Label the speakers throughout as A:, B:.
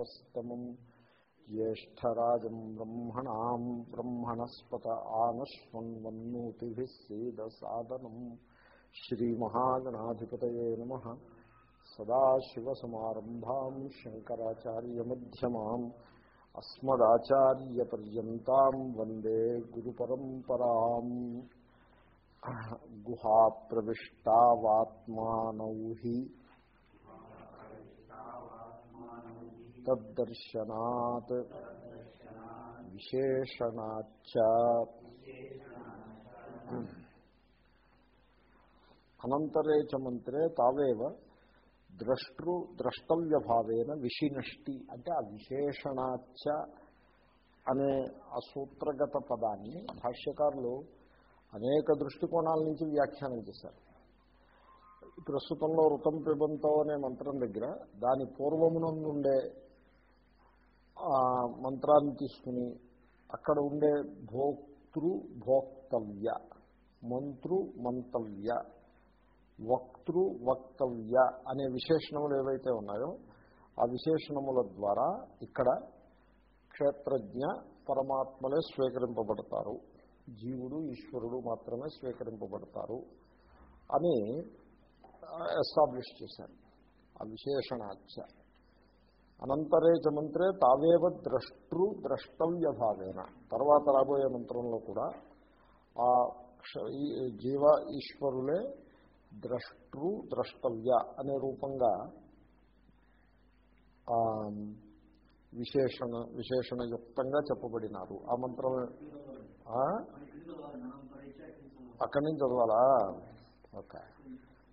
A: స్వస్తమం జ్యేష్టరాజం బ్రహ్మణా బ్రహ్మణస్పత ఆనశ్వన్వన్నోతి సీద సాదనం శ్రీమహాగణాధిపత సదాశివసమారంభా శంకరాచార్యమ్యమా అస్మదాచార్యపర్యంతం వందే గురు పరంపరా గుహాప్రవిష్టావాత్మానౌ హి తద్దర్శనాత్ విశేషణాచ అనంతరే చ మంత్రే తావేవ ద్రష్టృ ద్రష్టవ్యభావేన విషినష్టి. అంటే ఆ విశేషణాచ అనే ఆ సూత్రగత పదాన్ని భాష్యకారులు అనేక దృష్టికోణాల నుంచి వ్యాఖ్యానం చేశారు. ప్రస్తుతంలో రుతం పిబంతో అనే మంత్రం దగ్గర దాని పూర్వమునందుండే మంత్రాన్ని తీసుకుని అక్కడ ఉండే భోక్తృ భోక్తవ్య మంత్రు మంతవ్య వక్తృ వక్తవ్య అనే విశేషణములు ఏవైతే ఉన్నాయో ఆ విశేషణముల ద్వారా ఇక్కడ క్షేత్రజ్ఞ పరమాత్మలే స్వీకరింపబడతారు. జీవుడు ఈశ్వరుడు మాత్రమే స్వీకరింపబడతారు అని ఎస్టాబ్లిష్ చేశారు. ఆ విశేషణాచ అనంతరే చ మంత్రే తావేవ ద్రష్టృ ద్రష్టవ్య భావేన తర్వాత రాబోయే మంత్రంలో కూడా ఆ జీవ ఈశ్వరులే ద్రష్టృ ద్రష్టవ్య అనే రూపంగా విశేషణ విశేషణయుక్తంగా చెప్పబడినారు. ఆ మంత్రం అక్కడి నుంచి చదవాలా? ఓకే.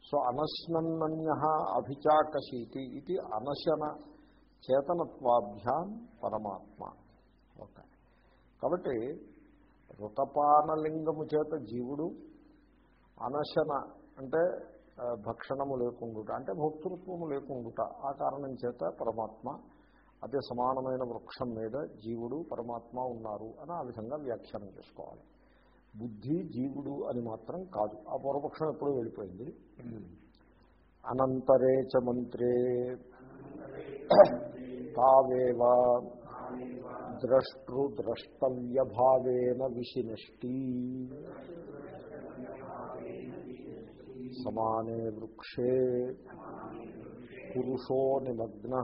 A: సో అనశ్నన్య అభిచాకశీతి ఇది అనశన చేతనత్వాభ్యాం పరమాత్మ. ఓకే. కాబట్టి ఋతపానలింగము చేత జీవుడు అనశన అంటే భక్షణము లేకుండుట అంటే భోక్తృత్వము లేకుండుట ఆ కారణం చేత పరమాత్మ అదే సమానమైన వృక్షం మీద జీవుడు పరమాత్మ ఉన్నారు అని ఆ విధంగా వ్యాఖ్యానం చేసుకోవాలి. బుద్ధి జీవుడు అని మాత్రం కాదు. ఆ పూర్వపక్షం ఎప్పుడూ వెళ్ళిపోయింది. అనంతరే చ మంత్రే తావేవ ద్రష్టృద్రష్టవ్యభావేన విశినష్టి. సమానే వృక్షే పురుషో నిమగ్న.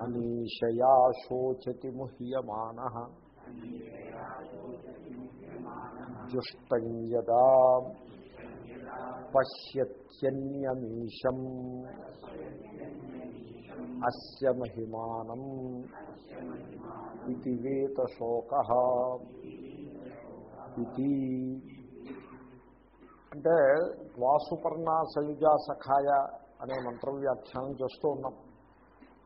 A: అనీషయా శోచతి ముహ్యమాన. జుష్టం యదా పశ్యత్యన్యమీశం. అస్య మహిమానం ఇది వేతశోక ఇది అంటే వాసుపర్ణ సయుజా సఖాయ అనే మంత్రం వ్యాఖ్యానం చేస్తూ ఉన్నాం.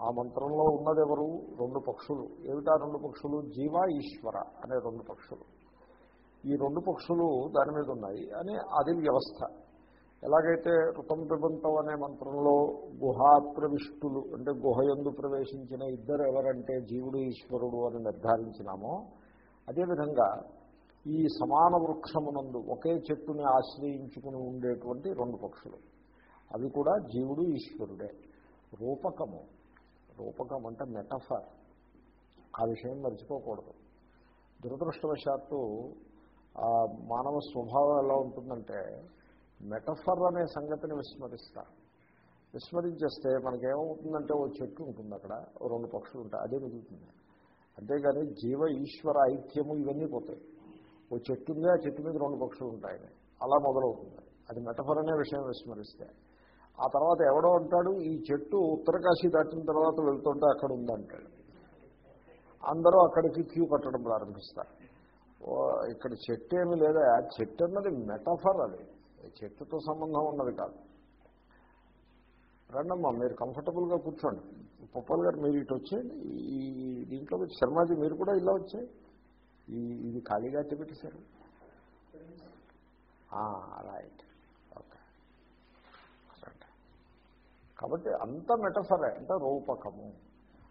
A: ఆ మంత్రంలో ఉన్నదెవరు? రెండు పక్షులు. ఏమిటా రెండు పక్షులు? జీవ ఈశ్వర అనే రెండు పక్షులు. ఈ రెండు పక్షులు దాని మీద ఉన్నాయి. అని అది వ్యవస్థ. ఎలాగైతే ఋతం పిబంతం అనే మంత్రంలో గుహాప్రవిష్టులు అంటే గుహయందు ప్రవేశించిన ఇద్దరు ఎవరంటే జీవుడు ఈశ్వరుడు అని నిర్ధారించినామో అదేవిధంగా ఈ సమాన వృక్షమునందు ఒకే చెట్టుని ఆశ్రయించుకుని ఉండేటువంటి రెండు పక్షులు. అవి కూడా జీవుడు ఈశ్వరుడే. రూపకము. రూపకం అంటే మెటఫర్. ఆ విషయం మర్చిపోకూడదు. దురదృష్టవశాత్తు మానవ స్వభావం ఎలా ఉంటుందంటే మెటఫర్ అనే సంగతిని విస్మరిస్తారు. విస్మరించేస్తే మనకేమవుతుందంటే ఓ చెట్టు ఉంటుంది అక్కడ రెండు పక్షులు ఉంటాయి అదే మిగులుతుంది. అంతేగాని జీవ ఈశ్వర ఐక్యము ఇవన్నీ పోతాయి. ఓ చెట్టు ఉంది ఆ చెట్టు మీద రెండు పక్షులు ఉంటాయని. అలా మొదలవుతుంది. అది మెటఫర్ అనే విషయం విస్మరిస్తే. ఆ తర్వాత ఎవడో అంటాడు ఈ చెట్టు ఉత్తరకాశీ దాటిన తర్వాత వెళ్తుంటే అక్కడ ఉందంటాడు అందరూ అక్కడికి క్యూ కట్టడం ప్రారంభిస్తారు. ఇక్కడ చెట్టు ఏమి లేదా చెట్టు అన్నది మెటఫర్ అది. చెట్టుతో సంబంధం ఉన్నది కాదు. రండమ్మా మీరు కంఫర్టబుల్గా కూర్చోండి. పొప్పల్ గారు మీరు ఇటు వచ్చేయండి. ఈ దీంట్లో శర్మాజీ మీరు కూడా ఇలా వచ్చాయి ఈ ఇది ఖాళీగా పెట్టేశారు రైట్. ఓకే. కాబట్టి అంత మెటఫరే అంటే రూపకము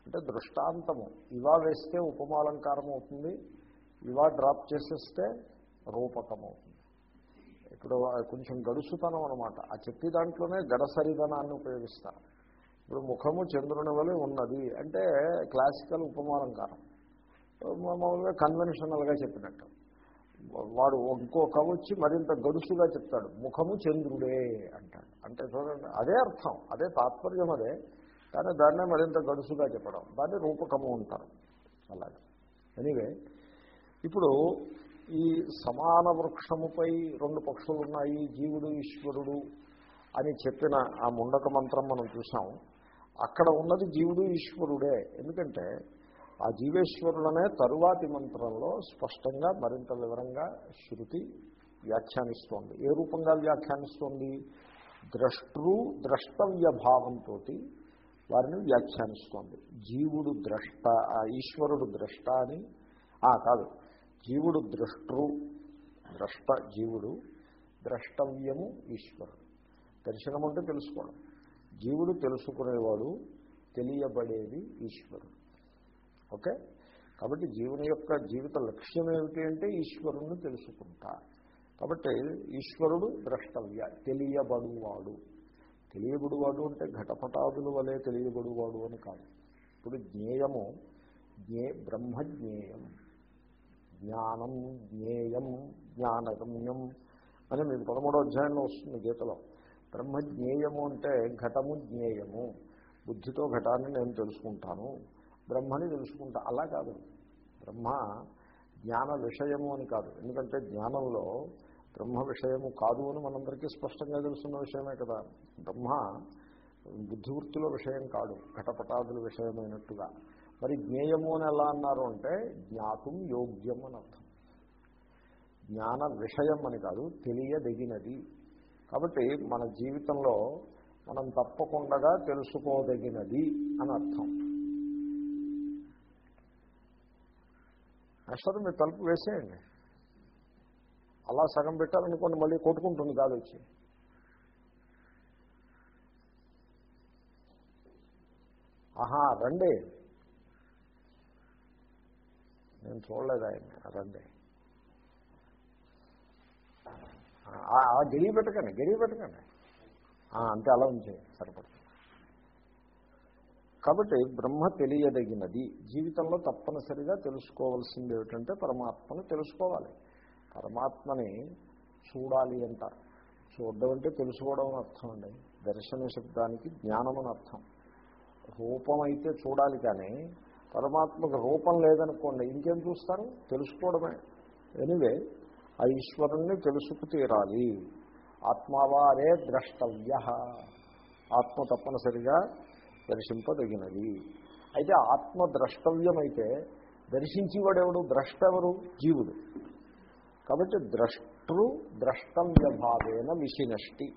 A: అంటే దృష్టాంతము. ఇవా వేస్తే ఉపమాలంకారం అవుతుంది ఇవా డ్రాప్ చేసేస్తే రూపకం అవుతుంది ఇప్పుడు కొంచెం గడుసుతనం అనమాట ఆ చెప్పి దాంట్లోనే గడసరిదనాన్ని ఉపయోగిస్తారు. ఇప్పుడు ముఖము చంద్రుని వలె ఉన్నది అంటే క్లాసికల్ ఉపమాలంకారం. మామూలుగా కన్వెన్షనల్గా చెప్పినట్టు. వాడు ఇంకో కవచ్చి వచ్చి మరింత గడుసుగా చెప్తాడు. ముఖము చంద్రుడే అంటాడు. అంటే చూడండి అదే అర్థం అదే తాత్పర్యం అదే. కానీ దాన్నే మరింత గడుసుగా చెప్పడం. దాన్ని రూపకము ఉంటారు అలాగే. ఎనివే ఇప్పుడు ఈ సమాన వృక్షముపై రెండు పక్షులు ఉన్నాయి జీవుడు ఈశ్వరుడు అని చెప్పిన ఆ ముండక మంత్రం మనం చూసాం. అక్కడ ఉన్నది జీవుడు ఈశ్వరుడే. ఎందుకంటే ఆ జీవేశ్వరుడనే తరువాతి మంత్రంలో స్పష్టంగా మరింత వివరంగా శృతి వ్యాఖ్యానిస్తోంది. ఏ రూపంగా వ్యాఖ్యానిస్తోంది? ద్రష్టృ ద్రష్టవ్య భావంతో వారిని వ్యాఖ్యానిస్తోంది. జీవుడు ద్రష్ట ఆ ఈశ్వరుడు ద్రష్ట అని కాదు జీవుడు ద్రష్టృ ద్రష్ట జీవుడు ద్రష్టవ్యము ఈశ్వరుడు. దర్శనం అంటే తెలుసుకోవడం. జీవుడు తెలుసుకునేవాడు తెలియబడేది ఈశ్వరుడు. ఓకే? కాబట్టి జీవుని యొక్క జీవిత లక్ష్యం ఏమిటి అంటే ఈశ్వరుణ్ణి తెలుసుకుంటా. కాబట్టి ఈశ్వరుడు ద్రష్టవ్య తెలియబడువాడు. తెలియబడువాడు అంటే ఘటపటాదుల వలె తెలియబడువాడు అని కాదు. ఇప్పుడు జ్ఞేయము జ్ఞే బ్రహ్మజ్ఞేయం. జ్ఞానం జ్ఞేయం జ్ఞానగమ్యం అని మీకు పదమూడో అధ్యాయంలో వస్తుంది గీతలో. బ్రహ్మ జ్ఞేయము అంటే ఘటము జ్ఞేయము. బుద్ధితో ఘటాన్ని నేను తెలుసుకుంటాను. బ్రహ్మని తెలుసుకుంటా. అలా కాదు. బ్రహ్మ జ్ఞాన విషయము అని కాదు. ఎందుకంటే జ్ఞానంలో బ్రహ్మ విషయము కాదు అని మనందరికీ స్పష్టంగా తెలుసున్న విషయమే కదా. బ్రహ్మ బుద్ధివృత్తిలో విషయం కాదు. ఘటపటాదుల విషయమైనట్టుగా. మరి జ్ఞేయము అని ఎలా అన్నారు అంటే జ్ఞాతం యోగ్యం అని అర్థం. జ్ఞాన విషయం అని కాదు తెలియదగినది. కాబట్టి మన జీవితంలో మనం తప్పకుండా తెలుసుకోదగినది అని అర్థం. అసలు మీరు తలుపు వేసేయండి. అలా సగం పెట్టాలనుకోండి మళ్ళీ కొట్టుకుంటుంది కాదు వచ్చి. ఆహా రండి. నేను చూడలేదు ఆయన రండి ఆ పెట్టకండి గెలిగి పెట్టకండి. అంతే అలా ఉంచే సరిపడుతుంది. కాబట్టి బ్రహ్మ తెలియదగినది. జీవితంలో తప్పనిసరిగా తెలుసుకోవాల్సింది ఏమిటంటే పరమాత్మను తెలుసుకోవాలి. పరమాత్మని చూడాలి అంటారు చూడడం అంటే తెలుసుకోవడం అని అర్థం అండి. దర్శన శబ్దానికి జ్ఞానం అని అర్థం. రూపం అయితే చూడాలి కానీ పరమాత్మకు రూపం లేదనుకోండి ఇంకేం చూస్తారు? తెలుసుకోవడమే. ఎనివే ఆ ఈశ్వరుణ్ణి తెలుసుకు తీరాలి. ఆత్మావారే ద్రష్టవ్య. ఆత్మ తప్పనిసరిగా దర్శింపదగినది. అయితే ఆత్మ ద్రష్టవ్యమైతే దర్శించేవాడెవడు? ద్రష్ట ఎవరు జీవుడు. కాబట్టి ద్రష్టృ ద్రష్టవ్య భావేన విషినష్టి.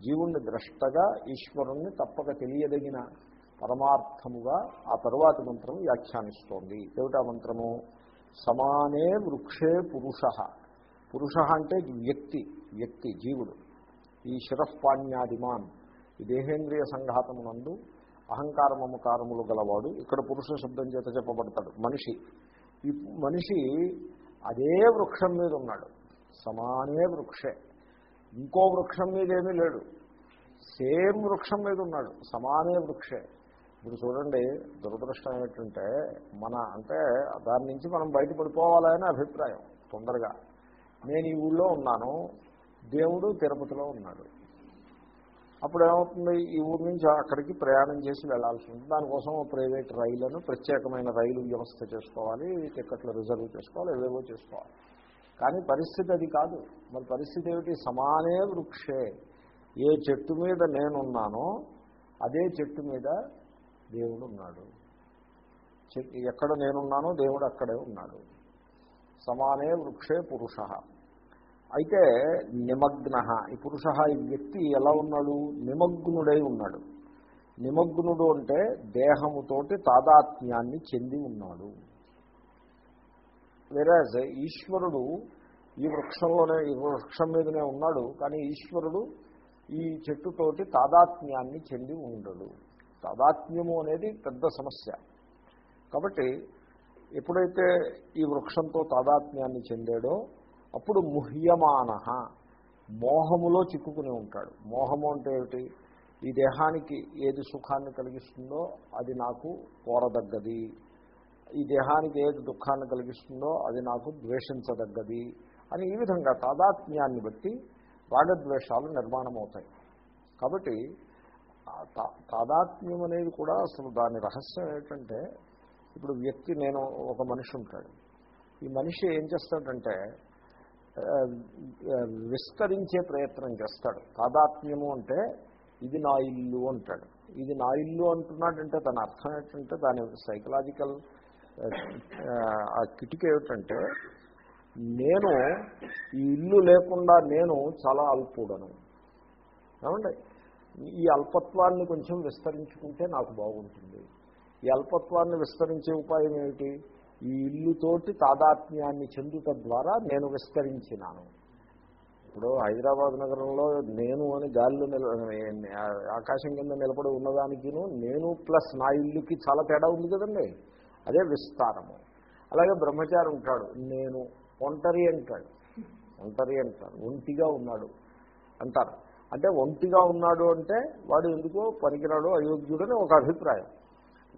A: జీవుణ్ణి ద్రష్టగా ఈశ్వరుణ్ణి తప్పక తెలియదగిన పరమార్థముగా ఆ తరువాతి మంత్రం వ్యాఖ్యానిస్తోంది. ఏమిటా మంత్రము? సమానే వృక్షే పురుష. పురుష అంటే వ్యక్తి వ్యక్తి జీవుడు. ఈ శిరఃపాణ్యాదిమాన్ ఈ దేహేంద్రియ సంఘాతమునందు అహంకార మమకారములు గలవాడు ఇక్కడ పురుష శబ్దం చేత చెప్పబడతాడు. మనిషి. ఈ మనిషి అదే వృక్షం మీద ఉన్నాడు. సమానే వృక్షే. ఇంకో వృక్షం మీద ఏమీ లేడు. సేమ్ వృక్షం మీద ఉన్నాడు. సమానే వృక్షే. ఇప్పుడు చూడండి దురదృష్టం ఏమిటంటే మన అంటే దాని నుంచి మనం బయటపడిపోవాలనే అభిప్రాయం తొందరగా. నేను ఈ ఊళ్ళో ఉన్నాను దేవుడు తిరుపతిలో ఉన్నాడు. అప్పుడు ఏమవుతుంది? ఈ ఊరి నుంచి అక్కడికి ప్రయాణం చేసి వెళ్ళాల్సి ఉంటుంది. దానికోసం ప్రైవేట్ రైళ్ళను ప్రత్యేకమైన రైలు వ్యవస్థ చేసుకోవాలి టికెట్లు రిజర్వ్ చేసుకోవాలి ఏవేవో చేసుకోవాలి. కానీ పరిస్థితి అది కాదు. మరి పరిస్థితి ఏమిటి? సమానే వృక్షే. ఏ చెట్టు మీద నేనున్నానో అదే చెట్టు మీద దేవుడు ఉన్నాడు ఎక్కడ నేనున్నానో దేవుడు అక్కడే ఉన్నాడు. సమానే వృక్షే పురుష. అయితే నిమగ్న. ఈ పురుష ఈ వ్యక్తి ఎలా ఉన్నాడు? నిమగ్నుడై ఉన్నాడు. నిమగ్నుడు అంటే దేహముతోటి తాదాత్మ్యాన్ని చెంది ఉన్నాడు. వేరాజ్ ఈశ్వరుడు ఈ వృక్షంలోనే ఈ వృక్షం మీదనే ఉన్నాడు కానీ ఈశ్వరుడు ఈ చెట్టుతోటి తాదాత్మ్యాన్ని చెంది ఉండడు. తాదాత్మ్యము అనేది పెద్ద సమస్య. కాబట్టి ఎప్పుడైతే ఈ వృక్షంతో తాదాత్మ్యాన్ని చెందాడో అప్పుడు ముహ్యమాన మోహములో చిక్కుకుని ఉంటాడు. మోహము అంటే ఏమిటి? ఈ దేహానికి ఏది సుఖాన్ని కలిగిస్తుందో అది నాకు కోరదగ్గది. ఈ దేహానికి ఏది దుఃఖాన్ని కలిగిస్తుందో అది నాకు ద్వేషించదగ్గది అని ఈ విధంగా తాదాత్మ్యాన్ని బట్టి రాగద్వేషాలు నిర్మాణం అవుతాయి కాబట్టి తాదాత్మ్యం అనేది కూడా అసలు దాని రహస్యం ఏంటంటే ఇప్పుడు వ్యక్తి నేను ఒక మనిషి ఉంటాడు. ఈ మనిషి ఏం చేస్తాడంటే విస్తరించే ప్రయత్నం చేస్తాడు. తాదాత్మ్యము అంటే ఇది నా ఇల్లు అంటాడు. ఇది నా ఇల్లు అంటున్నాడంటే తన అర్థం ఏంటంటే దాని సైకలాజికల్ ఆ కిటిక ఏమిటంటే నేను ఈ ఇల్లు లేకుండా నేను చాలా అల్పుడను. ఏమండి? ఈ అల్పత్వాన్ని కొంచెం విస్తరించుకుంటే నాకు బాగుంటుంది. ఈ అల్పత్వాన్ని విస్తరించే ఉపాయం ఏమిటి? ఈ ఇల్లుతోటి తాదాత్మ్యాన్ని చెందుట ద్వారా నేను విస్తరించినాను. ఇప్పుడు హైదరాబాద్ నగరంలో నేను అని గాలిలో నిల ఆకాశం కింద నిలబడి ఉన్నదానికిను నేను ప్లస్ నా ఇల్లుకి చాలా తేడా ఉంది కదండి. అదే విస్తారము. అలాగే బ్రహ్మచారి ఉంటాడు నేను ఒంటరి అంటాడు. ఒంటరి అంటాడు ఒంటిగా ఉన్నాడు అంటారు. అంటే ఒంటిగా ఉన్నాడు అంటే వాడు ఎందుకో పనికిరాడు అయోగ్యుడని ఒక అభిప్రాయం.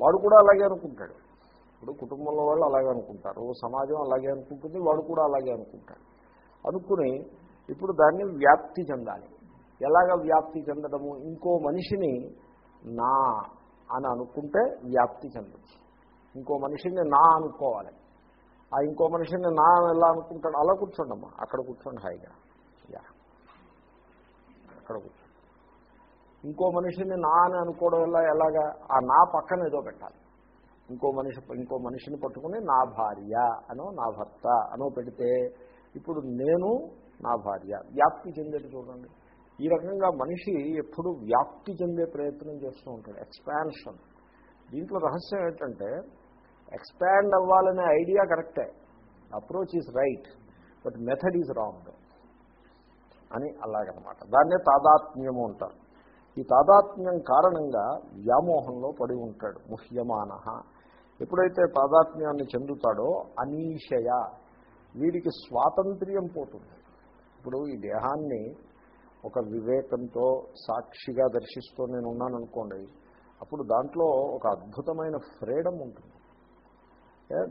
A: వాడు కూడా అలాగే అనుకుంటాడు. ఇప్పుడు కుటుంబంలో వాళ్ళు అలాగే అనుకుంటారు. సమాజం అలాగే అనుకుంటుంది వాడు కూడా అలాగే అనుకుంటాడు. అనుకుని ఇప్పుడు దాన్ని వ్యాప్తి చెందాలి. ఎలాగ వ్యాప్తి చెందడము? ఇంకో మనిషిని నా అని అనుకుంటే వ్యాప్తి చెందచ్చు. ఇంకో మనిషిని నా అనుకోవాలి. ఆ ఇంకో మనిషిని నా అని ఎలా అనుకుంటాడు? అలా కూర్చోండమ్మా. అక్కడ కూర్చోండి హాయిగా. అక్కడ కూర్చోండి ఇంకో మనిషిని నా అని అనుకోవడం వల్ల ఎలాగా? ఆ నా పక్కన ఏదో పెట్టాలి. ఇంకో మనిషి ఇంకో మనిషిని పట్టుకుని నా భార్య అనో నా భర్త అనో పెడితే ఇప్పుడు నేను నా భార్య. వ్యాప్తి చెందేది చూడండి. ఈ రకంగా మనిషి ఎప్పుడు వ్యాప్తి చెందే ప్రయత్నం చేస్తూ ఉంటాడు. ఎక్స్పాన్షన్ దీంట్లో రహస్యం ఏంటంటే ఎక్స్పాండ్ అవ్వాలనే ఐడియా కరెక్టే approach is right but method is wrong అని అలాగనమాట. దాన్నే తాదాత్మ్యము అంటారు. ఈ తాదాత్మ్యం కారణంగా వ్యామోహంలో పడి ఉంటాడు. ముహ్యమాన. ఎప్పుడైతే తాదాత్మ్యాన్ని చెందుతాడో అనీషయ వీడికి స్వాతంత్ర్యం పోతుంది. ఇప్పుడు ఈ దేహాన్ని ఒక వివేకంతో సాక్షిగా దర్శిస్తూ నేను ఉన్నాను అనుకోండి అప్పుడు దాంట్లో ఒక అద్భుతమైన ఫ్రీడమ్ ఉంటుంది.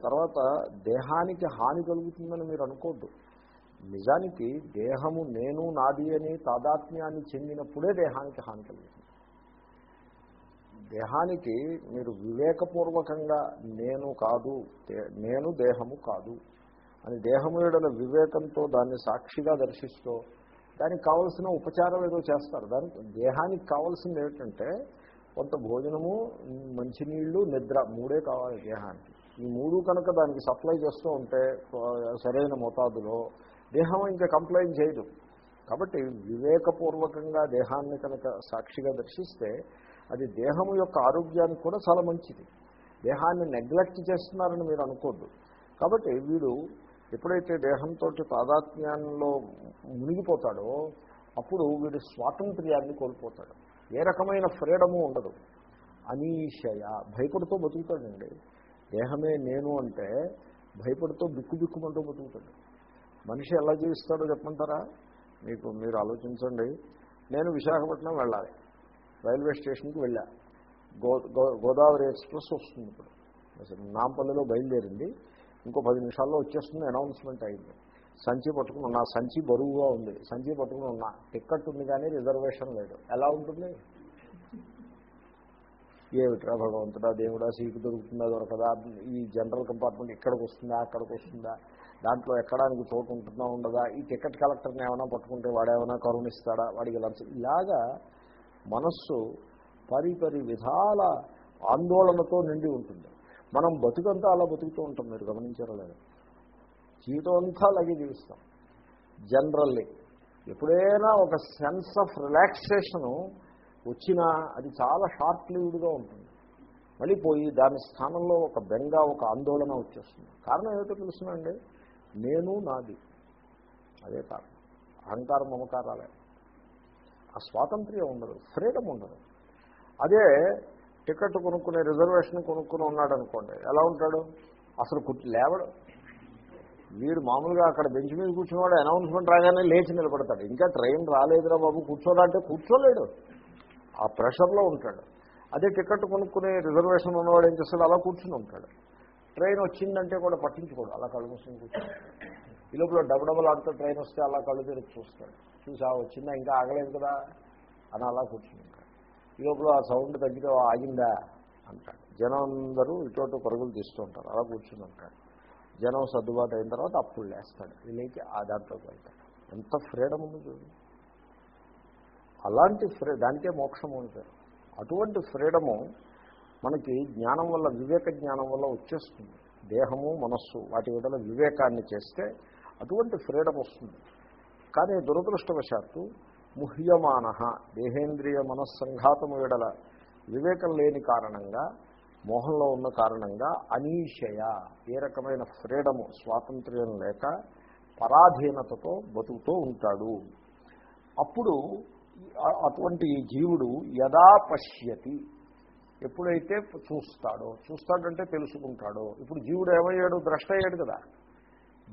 A: తర్వాత దేహానికి హాని కలుగుతుందని మీరు అనుకోద్దు. నిజానికి దేహము నేను నాది అని తాదాత్మ్యాన్ని చెందినప్పుడే దేహానికి హాని కలుగుతుంది దేహానికి మీరు వివేకపూర్వకంగా నేను కాదు నేను దేహము కాదు అని దేహము ఏడల వివేకంతో దాన్ని సాక్షిగా దర్శిస్తూ దానికి కావలసిన ఉపచారం ఏదో చేస్తారు. దానికి దేహానికి కావాల్సింది ఏమిటంటే కొంత భోజనము మంచినీళ్ళు నిద్ర మూడే కావాలి దేహానికి. ఈ మూడు కనుక దానికి సప్లై చేస్తూ ఉంటే సరైన మోతాదులో దేహం ఇంకా కంప్లైంట్ చేయదు. కాబట్టి వివేకపూర్వకంగా దేహాన్ని కనుక సాక్షిగా దర్శిస్తే అది దేహం యొక్క ఆరోగ్యానికి కూడా చాలా మంచిది. దేహాన్ని నెగ్లెక్ట్ చేస్తున్నారని మీరు అనుకోద్దు. కాబట్టి వీడు ఎప్పుడైతే దేహంతో తాదాత్మ్యంలో మునిగిపోతాడో అప్పుడు వీడు స్వాతంత్ర్యాన్ని కోల్పోతాడు. ఏ రకమైన ఫ్రీడము ఉండదు. అనీషయ భయపడుతూ బతుకుతాడండి. దేహమే నేను అంటే భయపడుతూ బిక్కు బిక్కుమంటూ బతుకుతాడు. మనిషి ఎలా జీవిస్తాడో చెప్పమంటారా? మీకు మీరు ఆలోచించండి. నేను విశాఖపట్నం వెళ్ళాలి. రైల్వే స్టేషన్కి వెళ్ళా. గో గో- గోదావరి ఎక్స్ప్రెస్ వస్తుంది ఇప్పుడు. నాంపల్లిలో బయలుదేరింది. ఇంకో పది నిమిషాల్లో వచ్చేస్తుంది అనౌన్స్మెంట్ అయింది. సంచి పట్టుకుని ఉన్నా. సంచి బరువుగా ఉంది. సంచి పట్టుకుని ఉన్నా. టిక్కెట్ ఉంది కానీ రిజర్వేషన్ లేదు. ఎలా ఉంటుంది? ఏమిట్రా భగవంతుడా దేవుడా సీటు దొరుకుతుందా దొరకదా? ఈ జనరల్ కంపార్ట్మెంట్ ఇక్కడికి వస్తుందా అక్కడికి వస్తుందా? దాంట్లో ఎక్కడానికి చోటు ఉంటుందా ఉండదా? ఈ టికెట్ కలెక్టర్ని ఏమైనా పట్టుకుంటే వాడేమైనా కరుణిస్తాడా? వాడికి లంచ ఇలాగా మనస్సు పరిపరి విధాల ఆందోళనతో నిండి ఉంటుంది. మనం బతుకంతా అలా బతుకుతూ ఉంటాం మీరు గమనించరలేదు జీవితం అంతా అలాగే జీవిస్తాం. జనరల్లీ ఎప్పుడైనా ఒక సెన్స్ ఆఫ్ రిలాక్సేషను వచ్చినా అది చాలా షార్ట్ లివ్డ్గా ఉంటుంది. మళ్ళీ పోయి దాని స్థానంలో ఒక బెంగ ఒక ఆందోళన వచ్చేస్తుంది. కారణం ఏమిటో తెలుసునండి? నేను నాది. అదే కారణం అహంకార మమకారాలే. ఆ స్వాతంత్ర్యం ఉండదు ఫ్రీడమ్ ఉండదు. అదే టికెట్ కొనుక్కునే రిజర్వేషన్ కొనుక్కుని ఉన్నాడు అనుకోండి ఎలా ఉంటాడు? అసలు కుట్టి లేవడు. వీడు మామూలుగా అక్కడ బెంచ్ మీద కూర్చున్నవాడు అనౌన్స్మెంట్ రాగానే లేచి నిలబడతాడు. ఇంకా ట్రైన్ రాలేదురా బాబు కూర్చోడా అంటే కూర్చోలేడు. ఆ ప్రెషర్లో ఉంటాడు. అదే టికెట్ కొనుక్కునే రిజర్వేషన్ ఉన్నవాడు ఏం చేస్తాడు? అలా కూర్చుని ఉంటాడు. ట్రైన్ వచ్చిందంటే కూడా పట్టించుకోడు. అలా కళ్ళు మూసుకుని కూర్చుని ఈ లోపల డబుల్ డబల్ ఆడుతూ ట్రైన్ వస్తే అలా కళ్ళు తెరిచి చూస్తాడు. చూసా వచ్చిందా? ఇంకా ఆగలేదు కదా? అని అలా కూర్చుని ఈ లోపల ఆ సౌండ్ తగ్గితే ఆగిందా? అంటాడు. జనం అందరూ ఇటు పరుగులు తీస్తూ ఉంటారు. అలా కూర్చుని అంటాడు జనం సర్దుబాటు అయిన తర్వాత అప్పుడు లేస్తాడు. వీళ్ళకి ఆ దాంట్లోకి వెళ్తాడు. ఎంత ఫ్రీడమ్ ఉంది చూడండి. అలాంటి ఫ్రీ దానికే మోక్షము ఉంటారు అటువంటి ఫ్రీడము మనకి జ్ఞానం వల్ల వివేక జ్ఞానం వల్ల వచ్చేస్తుంది. దేహము మనస్సు వాటి విడల వివేకాన్ని చేస్తే అటువంటి ఫ్రీడమ్ వస్తుంది. కానీ దురదృష్టవశాత్తు ముహ్యమాన దేహేంద్రియ మనస్సంఘాతము విడల వివేకం లేని కారణంగా మోహంలో ఉన్న కారణంగా అనీషయ ఏ రకమైన ఫ్రీడము స్వాతంత్ర్యం లేక పరాధీనతతో బతుకుతూ ఉంటాడు. అప్పుడు అటువంటి ఈ జీవుడు యదా పశ్యతి ఎప్పుడైతే చూస్తాడో చూస్తాడంటే తెలుసుకుంటాడో ఇప్పుడు జీవుడు ఏమయ్యాడు? ద్రష్ట అయ్యాడు కదా.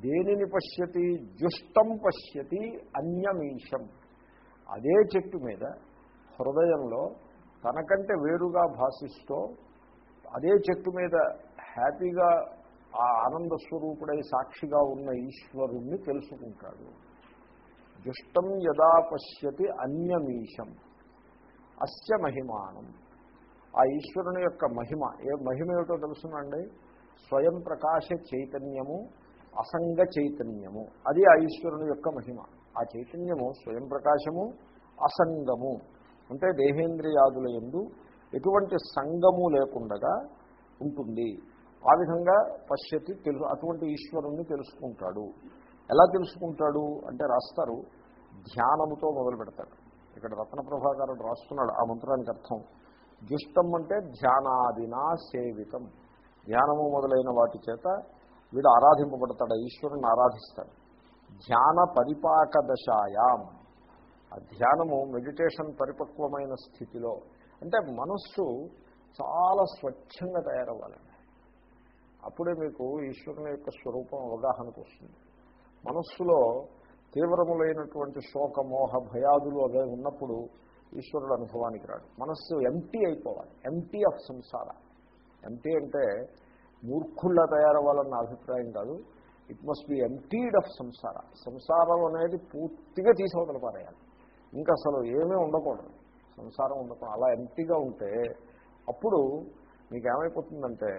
A: దేనిని పశ్యతి? జుష్టం పశ్యతి అన్యమీషం. అదే చెట్టు మీద హృదయంలో తనకంటే వేరుగా భాషిస్తూ అదే చెట్టు మీద హ్యాపీగా ఆ ఆనంద స్వరూపుడై సాక్షిగా ఉన్న ఈశ్వరుణ్ణి తెలుసుకుంటాడు. దుష్టం యదా పశ్యతి అన్యమీశం అస్య మహిమానం. ఆ ఈశ్వరుని యొక్క మహిమ. ఏ మహిమ ఏమిటో తెలుసునండి? స్వయం ప్రకాశ చైతన్యము అసంగ చైతన్యము. అది ఆ ఈశ్వరుని యొక్క మహిమ. ఆ చైతన్యము స్వయం ప్రకాశము అసంగము. అంటే దేహేంద్రియాదుల ఎందు ఎటువంటి సంగము లేకుండగా ఉంటుంది. ఆ విధంగా పశ్యతి తెలుసు అటువంటి ఈశ్వరుణ్ణి తెలుసుకుంటాడు. ఎలా తెలుసుకుంటాడు అంటే రాస్తారు ధ్యానముతో మొదలు పెడతాడు ఇక్కడ రత్న ప్రభాకరుడు రాస్తున్నాడు ఆ మంత్రానికి అర్థం. జుష్టం అంటే ధ్యానాదినా సేవితం. ధ్యానము మొదలైన వాటి చేత వీడు ఆరాధింపబడతాడు ఈశ్వరుని ఆరాధిస్తాడు. ధ్యాన పరిపాక దశాయాం ఆ ధ్యానము మెడిటేషన్ పరిపక్వమైన స్థితిలో అంటే మనస్సు చాలా స్వచ్ఛంగా తయారవ్వాలండి అప్పుడే మీకు ఈశ్వరుని యొక్క స్వరూపం అవగాహనకు వస్తుంది. మనస్సులో తీవ్రములైనటువంటి శోక మోహ భయాదులు అవే ఉన్నప్పుడు ఈశ్వరుడు అనుభవానికి రాడు. మనస్సు ఎంటీ అయిపోవాలి. ఎంటీ ఆఫ్ సంసార ఎంటీ అంటే మూర్ఖుల్లా తయారవ్వాలన్న అభిప్రాయం కాదు. It must be emptied of samsara సంసారం అనేది పూర్తిగా తీసవతల పారేయాలి. ఇంకా అసలు ఏమీ ఉండకూడదు. సంసారం ఉండకూడదు. అలా ఎంటీగా ఉంటే అప్పుడు మీకు ఏమైపోతుందంటే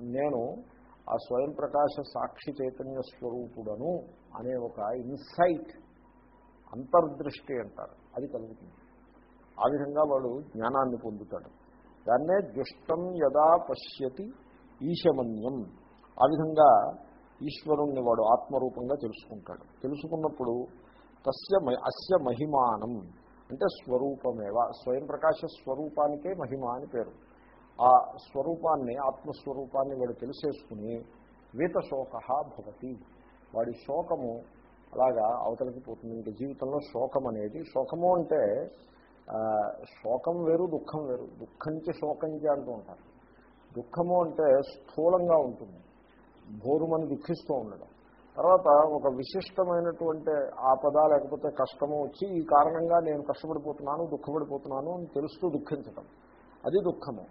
A: నేను ఆ స్వయం ప్రకాశ సాక్షి చైతన్య స్వరూపుడను అనే ఒక ఇన్సైట్ అంతర్దృష్టి అంటారు. అది కలుగుతుంది. ఆ విధంగా వాడు జ్ఞానాన్ని పొందుతాడు. దాన్నే దుష్టం యదా పశ్యతి ఈశమన్యం. ఆ విధంగా ఈశ్వరుణ్ణి వాడు ఆత్మరూపంగా తెలుసుకుంటాడు. తెలుసుకున్నప్పుడు తస్య మ- అస్య మహిమానం. అంటే స్వరూపమేవ. స్వయం ప్రకాశ స్వరూపానికే మహిమ అని పేరు. ఆ స్వరూపాన్ని ఆత్మస్వరూపాన్ని వాడు తెలిసేసుకుని వీత శోక భవతి. వాడి శోకము అలాగా అవతలికి పోతుంది. ఇంకా జీవితంలో శోకం అనేది శోకము అంటే శోకం వేరు దుఃఖం వేరు. దుఃఖంచి శోకంచి అంటూ ఉంటారు. దుఃఖము అంటే స్థూలంగా ఉంటుంది. భోరుమని దుఃఖిస్తూ ఉండడం. తర్వాత ఒక విశిష్టమైనటువంటి ఆపద లేకపోతే కష్టము వచ్చి ఈ కారణంగా నేను కష్టపడిపోతున్నాను దుఃఖపడిపోతున్నాను అని తెలుస్తూ దుఃఖించడం అది దుఃఖము.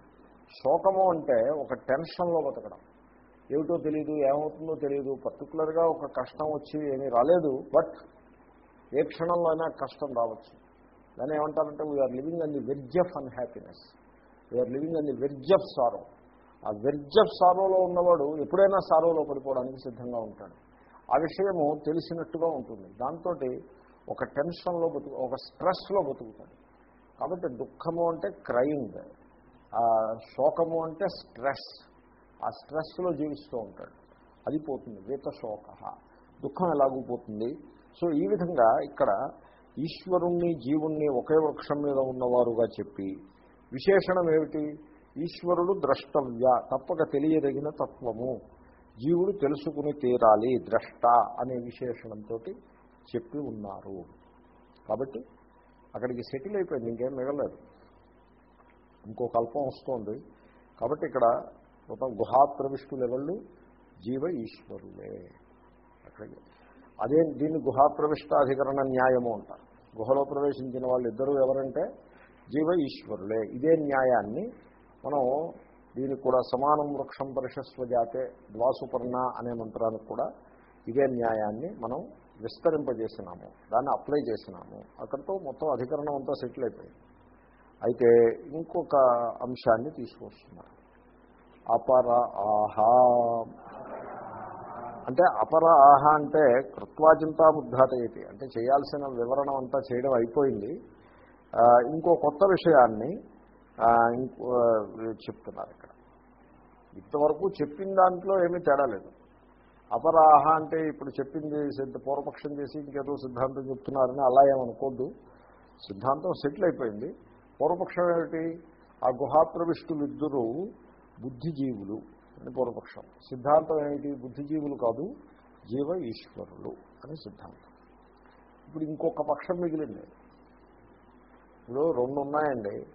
A: శోకము అంటే ఒక టెన్షన్లో బతకడం. ఏమిటో తెలియదు ఏమవుతుందో తెలియదు పర్టికులర్గా ఒక కష్టం వచ్చి ఏమీ రాలేదు బట్ ఏ క్షణంలో అయినా కష్టం రావచ్చు. దాన్ని ఏమంటారంటే we are living on the verge of unhappiness we are living on the verge of sorrow ఆ వెర్జ్ ఆఫ్ సారోలో ఉన్నవాడు ఎప్పుడైనా సారోలో పడిపోవడానికి సిద్ధంగా ఉంటాడు. ఆ విషయము తెలిసినట్టుగా ఉంటుంది. దాంతో ఒక టెన్షన్లో బతుకు ఒక స్ట్రెస్లో బతుకుతాడు. కాబట్టి దుఃఖము అంటే క్రయింగ్ ఆ శోకము అంటే స్ట్రెస్. ఆ స్ట్రెస్లో జీవిస్తూ ఉంటాడు. అది పోతుంది వీత శోక దుఃఖం ఎలాగూ పోతుంది? సో ఈ విధంగా ఇక్కడ ఈశ్వరుణ్ణి జీవుణ్ణి ఒకే వృక్షం మీద ఉన్నవారుగా చెప్పి విశేషణం ఏమిటి? ఈశ్వరుడు ద్రష్టవ్య తప్పక తెలియదగిన తత్వము. జీవుడు తెలుసుకుని తీరాలి ద్రష్ట అనే విశేషణంతో చెప్పి ఉన్నారు. కాబట్టి అక్కడికి సెటిల్ అయిపోయింది ఇంకేం మిగలేదు ఇంకో కల్పం వస్తోంది. కాబట్టి ఇక్కడ మొత్తం గుహాప్రవిష్టు లెవెళ్ళు జీవ ఈశ్వరులే. అక్కడికి అదే దీన్ని గుహాప్రవిష్టాధికరణ న్యాయము అంటారు. గుహలో ప్రవేశించిన వాళ్ళు ఇద్దరు ఎవరంటే జీవ ఈశ్వరులే ఇదే న్యాయాన్ని మనం దీనికి కూడా సమానం వృక్షం పరిషస్వ జాతే ద్వాసుపర్ణ అనే మంత్రానికి కూడా ఇదే న్యాయాన్ని మనం విస్తరింపజేసినాము. దాన్ని అప్లై చేసినాము. అక్కడితో మొత్తం అధికరణం అంతా సెటిల్ అయిపోయింది. అయితే ఇంకొక అంశాన్ని తీసుకొస్తున్నారు. అపర ఆహా అంటే అపర ఆహ అంటే కృత్వాచింతాముద్ఘాటయతి. అంటే చేయాల్సిన వివరణం అంతా చేయడం అయిపోయింది. ఇంకో కొత్త విషయాన్ని ఇంకో చెప్తున్నారు ఇక్కడ. ఇంతవరకు చెప్పిన దాంట్లో ఏమీ తేడా లేదు. అపరాహ అంటే ఇప్పుడు చెప్పింది సిద్ధ పూర్వపక్షం చేసి ఇంకేదో సిద్ధాంతం చెప్తున్నారని అలా ఏమనుకోద్దు. సిద్ధాంతం సెటిల్ అయిపోయింది. పూర్వపక్షం ఏమిటి? ఆ గుహాప్రవిష్టులు ఇద్దరు బుద్ధిజీవులు. అని పూర్వపక్షం. సిద్ధాంతం ఏమిటి? బుద్ధిజీవులు కాదు జీవ ఈశ్వరులు అని సిద్ధాంతం. ఇప్పుడు ఇంకొక పక్షం మిగిలింది. ఇప్పుడు రెండు ఉన్నాయండి.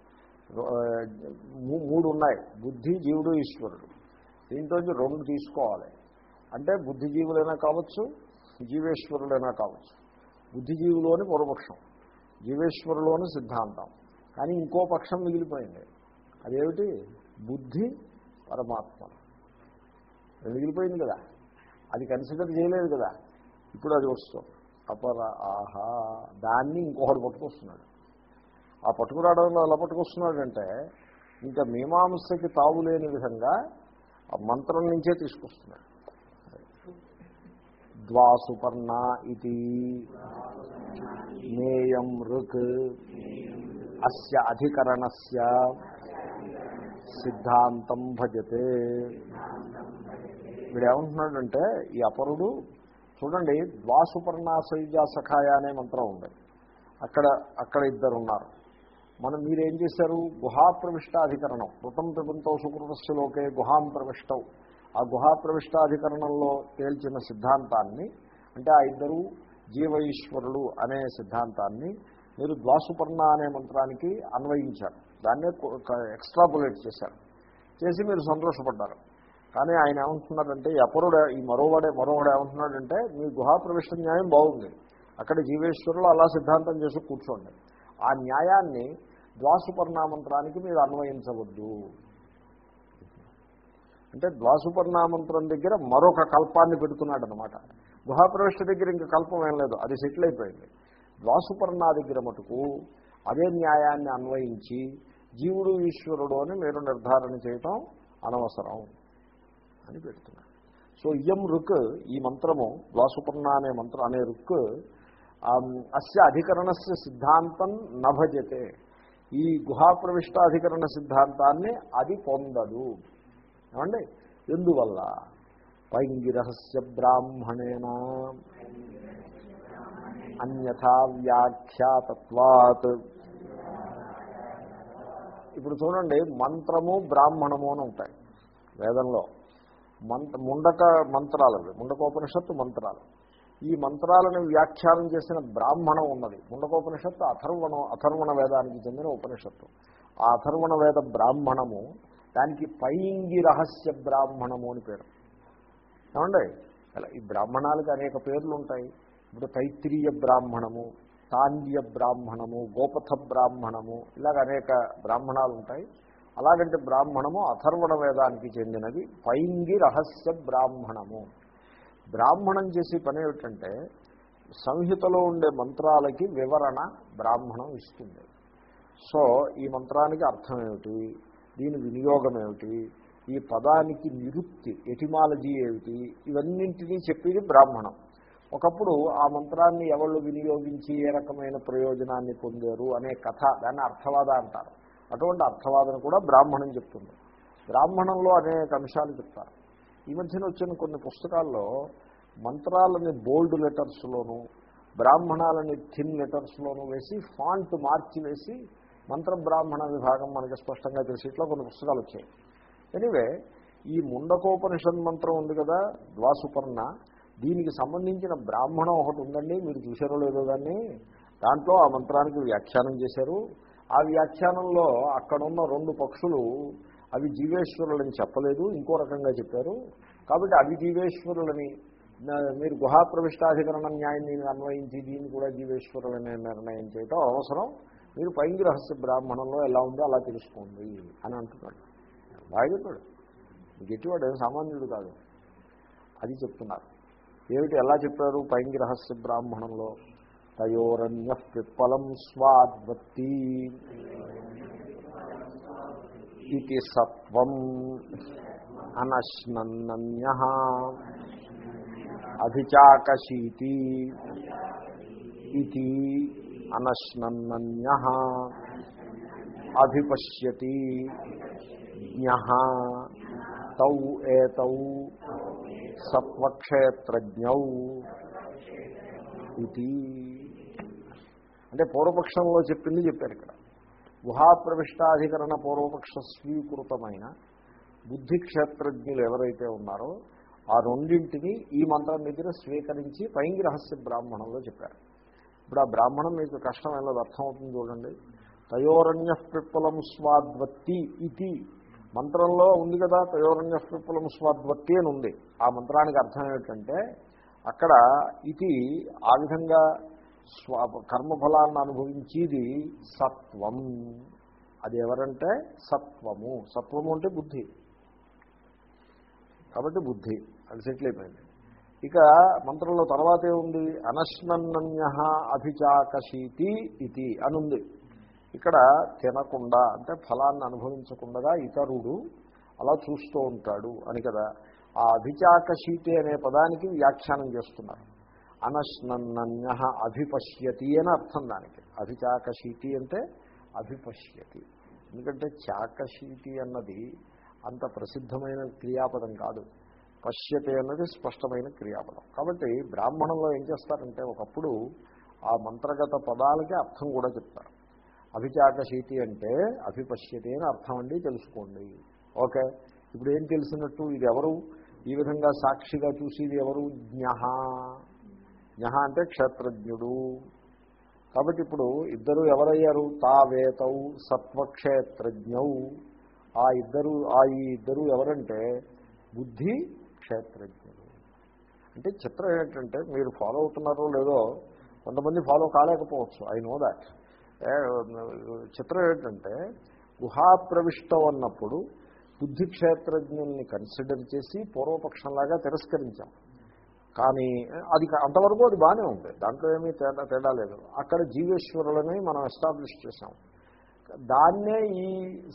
A: మూ- మూడు ఉన్నాయి బుద్ధి జీవుడు ఈశ్వరుడు. దీంట్లో రెండు తీసుకోవాలి. అంటే బుద్ధిజీవులైనా కావచ్చు జీవేశ్వరులైనా కావచ్చు. బుద్ధిజీవులు అని పూర్వపక్షం జీవేశ్వరులు అని సిద్ధాంతం. కానీ ఇంకో పక్షం మిగిలిపోయింది. అదేమిటి? బుద్ధి పరమాత్మ అది మిగిలిపోయింది కదా. అది కన్సిడర్ చేయలేదు కదా. ఇప్పుడు అది వస్తుంది. అపర ఆహా. దాన్ని ఇంకొకటి పట్టుకొస్తున్నాడు. ఆ పట్టుకురావడంలో ఎలా పట్టుకొస్తున్నాడంటే ఇంకా మీమాంసకి తావులేని విధంగా ఆ మంత్రం నుంచే తీసుకొస్తున్నాడు. ద్వాసుపర్ణ ఇది నేయం రుక్ అస్య అధికరణస్య సిద్ధాంతం భజతే. వీడు ఏమంటున్నాడంటే ఈ అపరుడు చూడండి ద్వాసుపర్ణాశైజా సఖాయ అనే మంత్రం ఉంది. అక్కడ అక్కడ ఇద్దరు ఉన్నారు మనం మీరేం చేశారు? గుహాప్రవిష్టాధికరణం కృతం పిబంతో సుకృతస్సులోకే గుహాం ప్రవిష్టం. ఆ గుహాప్రవిష్టాధికరణంలో తేల్చిన సిద్ధాంతాన్ని అంటే ఆ ఇద్దరు జీవ ఈశ్వరుడు అనే సిద్ధాంతాన్ని మీరు ద్వాసుపర్ణ అనే మంత్రానికి అన్వయించారు. దాన్నే ఎక్స్ట్రాపులేట్ చేశారు. చేసి మీరు సంతోషపడ్డారు. కానీ ఆయన ఏమంటున్నారంటే ఈ అపరుడు ఈ మరోవాడే మరోవాడు ఏమంటున్నాడంటే మీ గుహాప్రవిష్ట న్యాయం బాగుంది. అక్కడ జీవేశ్వరులు అలా సిద్ధాంతం చేసి కూర్చోండి. ఆ న్యాయాన్ని ద్వాసుపర్ణామంత్రానికి మీరు అన్వయించవద్దు. అంటే ద్వాసుపర్ణామంత్రం దగ్గర మరొక కల్పాన్ని పెడుతున్నాడు అనమాట గుహాప్రవేశ దగ్గర ఇంకా కల్పం ఏం లేదు అది సెటిల్ అయిపోయింది. ద్వాసుపర్ణ దగ్గర మటుకు అదే న్యాయాన్ని అన్వయించి జీవుడు ఈశ్వరుడు అని మీరు నిర్ధారణ చేయటం అనవసరం. అని పెడుతున్నాడు సో ఇయం రుక్ ఈ మంత్రము ద్వాసుపర్ణ అనే మంత్రం అనే రుక్ అస్య అధికరణస్య సిద్ధాంతం నభజతే. ఈ గుహాప్రవిష్టాధికరణ సిద్ధాంతాన్ని అది పొందదు. ఏమండి? ఎందువల్ల? పైంగిరహస్య బ్రాహ్మణేన. అన్యథా వ్యాఖ్యాతత్వాత్. ఇప్పుడు చూడండి మంత్రము బ్రాహ్మణము అని ఉంటాయి వేదంలో. మంత్ర ముండక మంత్రాలు అవి. ముండకోపనిషత్తు మంత్రాలు. ఈ మంత్రాలను వ్యాఖ్యానం చేసిన బ్రాహ్మణం ఉన్నది. ముండకోపనిషత్తు అథర్వణ అథర్వణ వేదానికి చెందిన ఉపనిషత్తు. ఆ అథర్వణ వేద బ్రాహ్మణము దానికి పైంగి రహస్య బ్రాహ్మణము అని పేరు. ఏమండి? అలా ఈ బ్రాహ్మణాలకు అనేక పేర్లు ఉంటాయి ఇప్పుడు తైత్రీయ బ్రాహ్మణము తాండ్య బ్రాహ్మణము గోపథ బ్రాహ్మణము ఇలాగ అనేక బ్రాహ్మణాలు ఉంటాయి అలాగంటే బ్రాహ్మణము అథర్వణ వేదానికి చెందినది. పైంగి రహస్య బ్రాహ్మణము. బ్రాహ్మణం చేసే పని ఏమిటంటే సంహితలో ఉండే మంత్రాలకి వివరణ బ్రాహ్మణం ఇస్తుంది. సో ఈ మంత్రానికి అర్థం ఏమిటి? దీని వినియోగం ఏమిటి? ఈ పదానికి నిరుక్తి ఎటిమాలజీ ఏమిటి? ఇవన్నింటినీ చెప్పేది బ్రాహ్మణం. ఒకప్పుడు ఆ మంత్రాన్ని ఎవళ్ళు వినియోగించి ఏ రకమైన ప్రయోజనాన్ని పొందారు అనే కథ దాన్ని అర్థవాద అంటారు. అటువంటి అర్థవాదన కూడా బ్రాహ్మణం చెప్తుంది. బ్రాహ్మణంలో అనేక అంశాలు చెప్తారు. ఈ మధ్యన వచ్చిన కొన్ని పుస్తకాల్లో మంత్రాలని బోల్డ్ లెటర్స్లోను బ్రాహ్మణాలని థిన్ లెటర్స్లోను వేసి ఫాంట్ మార్చి వేసి మంత్ర బ్రాహ్మణ విభాగం మనకి స్పష్టంగా తెలిసి ఇట్లా కొన్ని పుస్తకాలు వచ్చాయి. ఎనివే ఈ ముండకోపనిషద్ మంత్రం ఉంది కదా ద్వాసుపర్ణ దీనికి సంబంధించిన బ్రాహ్మణం ఒకటి ఉందండి మీరు చూసారో లేదో దాన్ని దాంట్లో ఆ మంత్రానికి వ్యాఖ్యానం చేశారు. ఆ వ్యాఖ్యానంలో అక్కడున్న రెండు పక్షులు అవి జీవేశ్వరులని చెప్పలేదు ఇంకో రకంగా చెప్పారు. కాబట్టి అవి జీవేశ్వరులని మీరు గుహాప్రవిష్టాధికరణ న్యాయాన్ని అన్వయించి దీన్ని కూడా జీవేశ్వరులని నిర్ణయం చేయటం అవసరం. మీరు పైంగి రహస్య బ్రాహ్మణంలో ఎలా ఉందో అలా తెలుసుకోండి అని అంటున్నాడు. బాగా చెప్పాడు. గట్టివాడు ఏం సామాన్యుడు కాదు. అది చెప్తున్నారు. ఏమిటి ఎలా చెప్పారు పైంగి రహస్య బ్రాహ్మణంలో? తయోరణ్య పిప్పలం స్వాద్వత్తి ఇది సత్వం అనశ్నన్య అభిచాకశీతి ఇది అనశ్నన్య అభిపశ్యతి జ్ఞ తౌ ఏతౌ సత్వక్షేత్రజ్ఞౌ ఇది అంటే పూర్వపక్షంలో చెప్పింది చెప్పారు ఇక్కడ. గుహాప్రవిష్టాధికరణ పూర్వపక్ష స్వీకృతమైన బుద్ధి క్షేత్రజ్ఞులు ఎవరైతే ఉన్నారో ఆ రెండింటిని ఈ మంత్రం దగ్గర స్వీకరించి పైంగి రహస్య బ్రాహ్మణంలో చెప్పారు. ఇప్పుడు ఆ బ్రాహ్మణం మీకు కష్టం ఎలా అర్థమవుతుంది చూడండి. తయోరణ్య పిప్పలం స్వాద్వత్తి ఇది. మంత్రంలో ఉంది కదా తయోరణ్య పిప్పలం స్వాద్వత్తి అని ఉంది. ఆ మంత్రానికి అర్థం ఏమిటంటే అక్కడ ఇది ఆ విధంగా స్వా కర్మఫలాన్ని అనుభవించేది సత్వం. అది ఎవరంటే సత్వము. సత్వము అంటే బుద్ధి. కాబట్టి బుద్ధి. అది సెటిల్ అయిపోయింది. ఇక మంత్రంలో తర్వాత ఏముంది? అనశ్నన్నన్య అభిచాకశీతి ఇది అని ఉంది ఇక్కడ తినకుండా అంటే ఫలాన్ని అనుభవించకుండా ఇతరుడు అలా చూస్తూ ఉంటాడు అని కదా. ఆ అభిచాకశీతి అనే పదానికి వ్యాఖ్యానం చేస్తున్నారు. అనశ్నన్య అభిపశ్యతి అని అర్థం దానికి. అభిచాకశీతి అంటే అభిపశ్యతి. ఎందుకంటే చాకశీతి అన్నది అంత ప్రసిద్ధమైన క్రియాపదం కాదు. పశ్యతే అన్నది స్పష్టమైన క్రియాపదం. కాబట్టి బ్రాహ్మణంలో ఏం చేస్తారంటే ఒకప్పుడు ఆ మంత్రగత పదాలకి అర్థం కూడా చెప్తారు. అభిచాకశీతి అంటే అభిపశ్యతి అని అర్థం అండి తెలుసుకోండి. ఓకే ఇప్పుడు ఏం తెలిసినట్టు? ఇది ఎవరు ఈ విధంగా సాక్షిగా చూసేది ఎవరు? జ్ఞహ. జ్ఞహ అంటే క్షేత్రజ్ఞుడు. కాబట్టి ఇప్పుడు ఇద్దరు ఎవరయ్యారు? తావేతౌ సత్వక్షేత్రజ్ఞౌ. ఆ ఇద్దరు ఆ ఈ ఇద్దరు ఎవరంటే బుద్ధి క్షేత్రజ్ఞుడు అంటే చిత్రం ఏంటంటే మీరు ఫాలో అవుతున్నారో లేదో కొంతమంది ఫాలో కాలేకపోవచ్చు. I know that. చిత్రం ఏంటంటే గుహాప్రవిష్టం అన్నప్పుడు బుద్ధి క్షేత్రజ్ఞుల్ని కన్సిడర్ చేసి పూర్వపక్షంలాగా తిరస్కరించాం. కానీ అది అంతవరకు అది బాగానే ఉంది. దాంట్లో ఏమీ తేడా తేడా లేదు. అక్కడ జీవేశ్వరులని మనం ఎస్టాబ్లిష్ చేసాం దాన్నే ఈ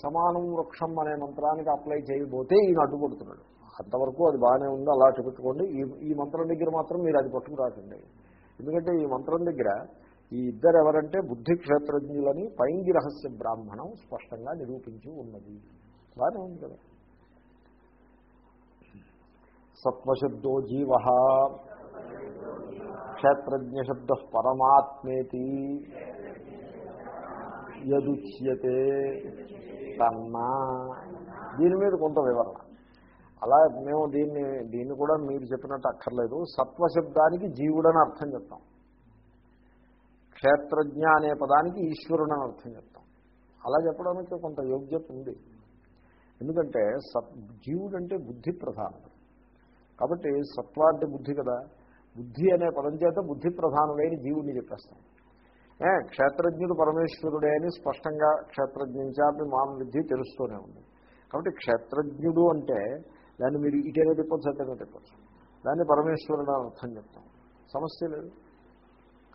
A: సమానం వృక్షం అనే మంత్రానికి అప్లై చేయబోతే ఈయన అడ్డుపడుతున్నాడు. అంతవరకు అది బాగానే ఉంది అలా పెట్టుకోండి ఈ ఈ మంత్రం దగ్గర మాత్రం మీరు అది పట్టుకు రాకండి. ఎందుకంటే ఈ మంత్రం దగ్గర ఈ ఇద్దరు ఎవరంటే బుద్ధి క్షేత్రజ్ఞులని పైంగి రహస్య బ్రాహ్మణం స్పష్టంగా నిరూపించి ఉన్నది. బాగానే ఉంది కదా. సత్వశబ్దో జీవ. క్షేత్రజ్ఞశబ్ద పరమాత్మేతి. యదుచ్యతే తన్నా. దీని మీద కొంత వివరణ. అలా మేము దీన్ని దీన్ని కూడా మీరు చెప్పినట్టు అక్కర్లేదు. సత్వశబ్దానికి జీవుడని అర్థం చెప్తాం. క్షేత్రజ్ఞ అనే పదానికి ఈశ్వరుడు అని అర్థం చెప్తాం. అలా చెప్పడానికి కొంత యోగ్యత ఉంది. ఎందుకంటే సత్ జీవుడంటే బుద్ధి ప్రధానం కాబట్టి సత్వ అంటే బుద్ధి కదా. బుద్ధి అనే పదం చేత బుద్ధి ప్రధానుడైన జీవుడిని చెప్పేస్తాం. ఏ క్షేత్రజ్ఞుడు పరమేశ్వరుడే అని స్పష్టంగా క్షేత్రజ్ఞించాపి మాన విద్ధి తెలుస్తూనే ఉంది. కాబట్టి క్షేత్రజ్ఞుడు అంటే దాన్ని మీరు ఇటైనా తిప్పొచ్చు అటైనా తిప్పొచ్చు. దాన్ని పరమేశ్వరుడు అని అర్థం చెప్తాం. సమస్య లేదు.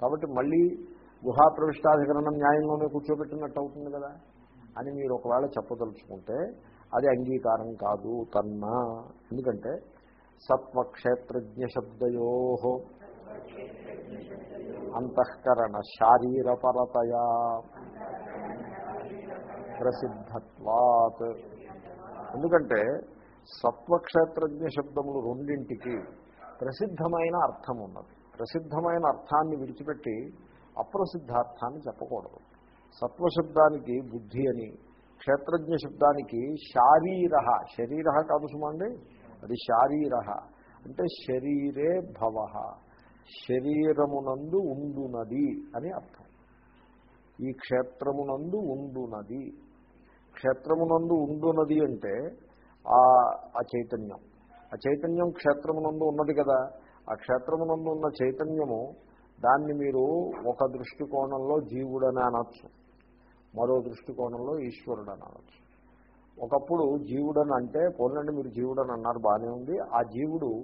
A: కాబట్టి మళ్ళీ గుహా ప్రవిష్టాధికరణం న్యాయంలోనే కూర్చోబెట్టినట్టు అవుతుంది కదా. అని మీరు ఒకవేళ చెప్పదలుచుకుంటే అది అంగీకారం కాదు తన్నా ఎందుకంటే సత్వక్షేత్రజ్ఞ శబ్దయో అంతఃకరణ శారీరపరతయా ప్రసిద్ధత్వాత్. ఎందుకంటే సత్వక్షేత్రజ్ఞ శబ్దములు రెండింటికి ప్రసిద్ధమైన అర్థం ఉన్నది ప్రసిద్ధమైన అర్థాన్ని విడిచిపెట్టి అప్రసిద్ధార్థాన్ని చెప్పకూడదు. సత్వశబ్దానికి బుద్ధి అని క్షేత్రజ్ఞ శబ్దానికి శారీర శరీర కాదు సుమండి. అది శారీర అంటే శరీరే భవ. శరీరమునందు ఉండునది అని అర్థం. ఈ క్షేత్రమునందు ఉండునది. క్షేత్రమునందు ఉండునది అంటే ఆ చైతన్యం. ఆ చైతన్యం క్షేత్రమునందు ఉన్నది కదా. ఆ క్షేత్రమునందు ఉన్న చైతన్యము దాన్ని మీరు ఒక దృష్టికోణంలో జీవుడని అనొచ్చు. మరో దృష్టికోణంలో ఈశ్వరుడు అని అనొచ్చు. ఒకప్పుడు జీవుడని అంటే పోలండి మీరు జీవుడని అన్నారు బాగానే ఉంది. ఆ జీవుడు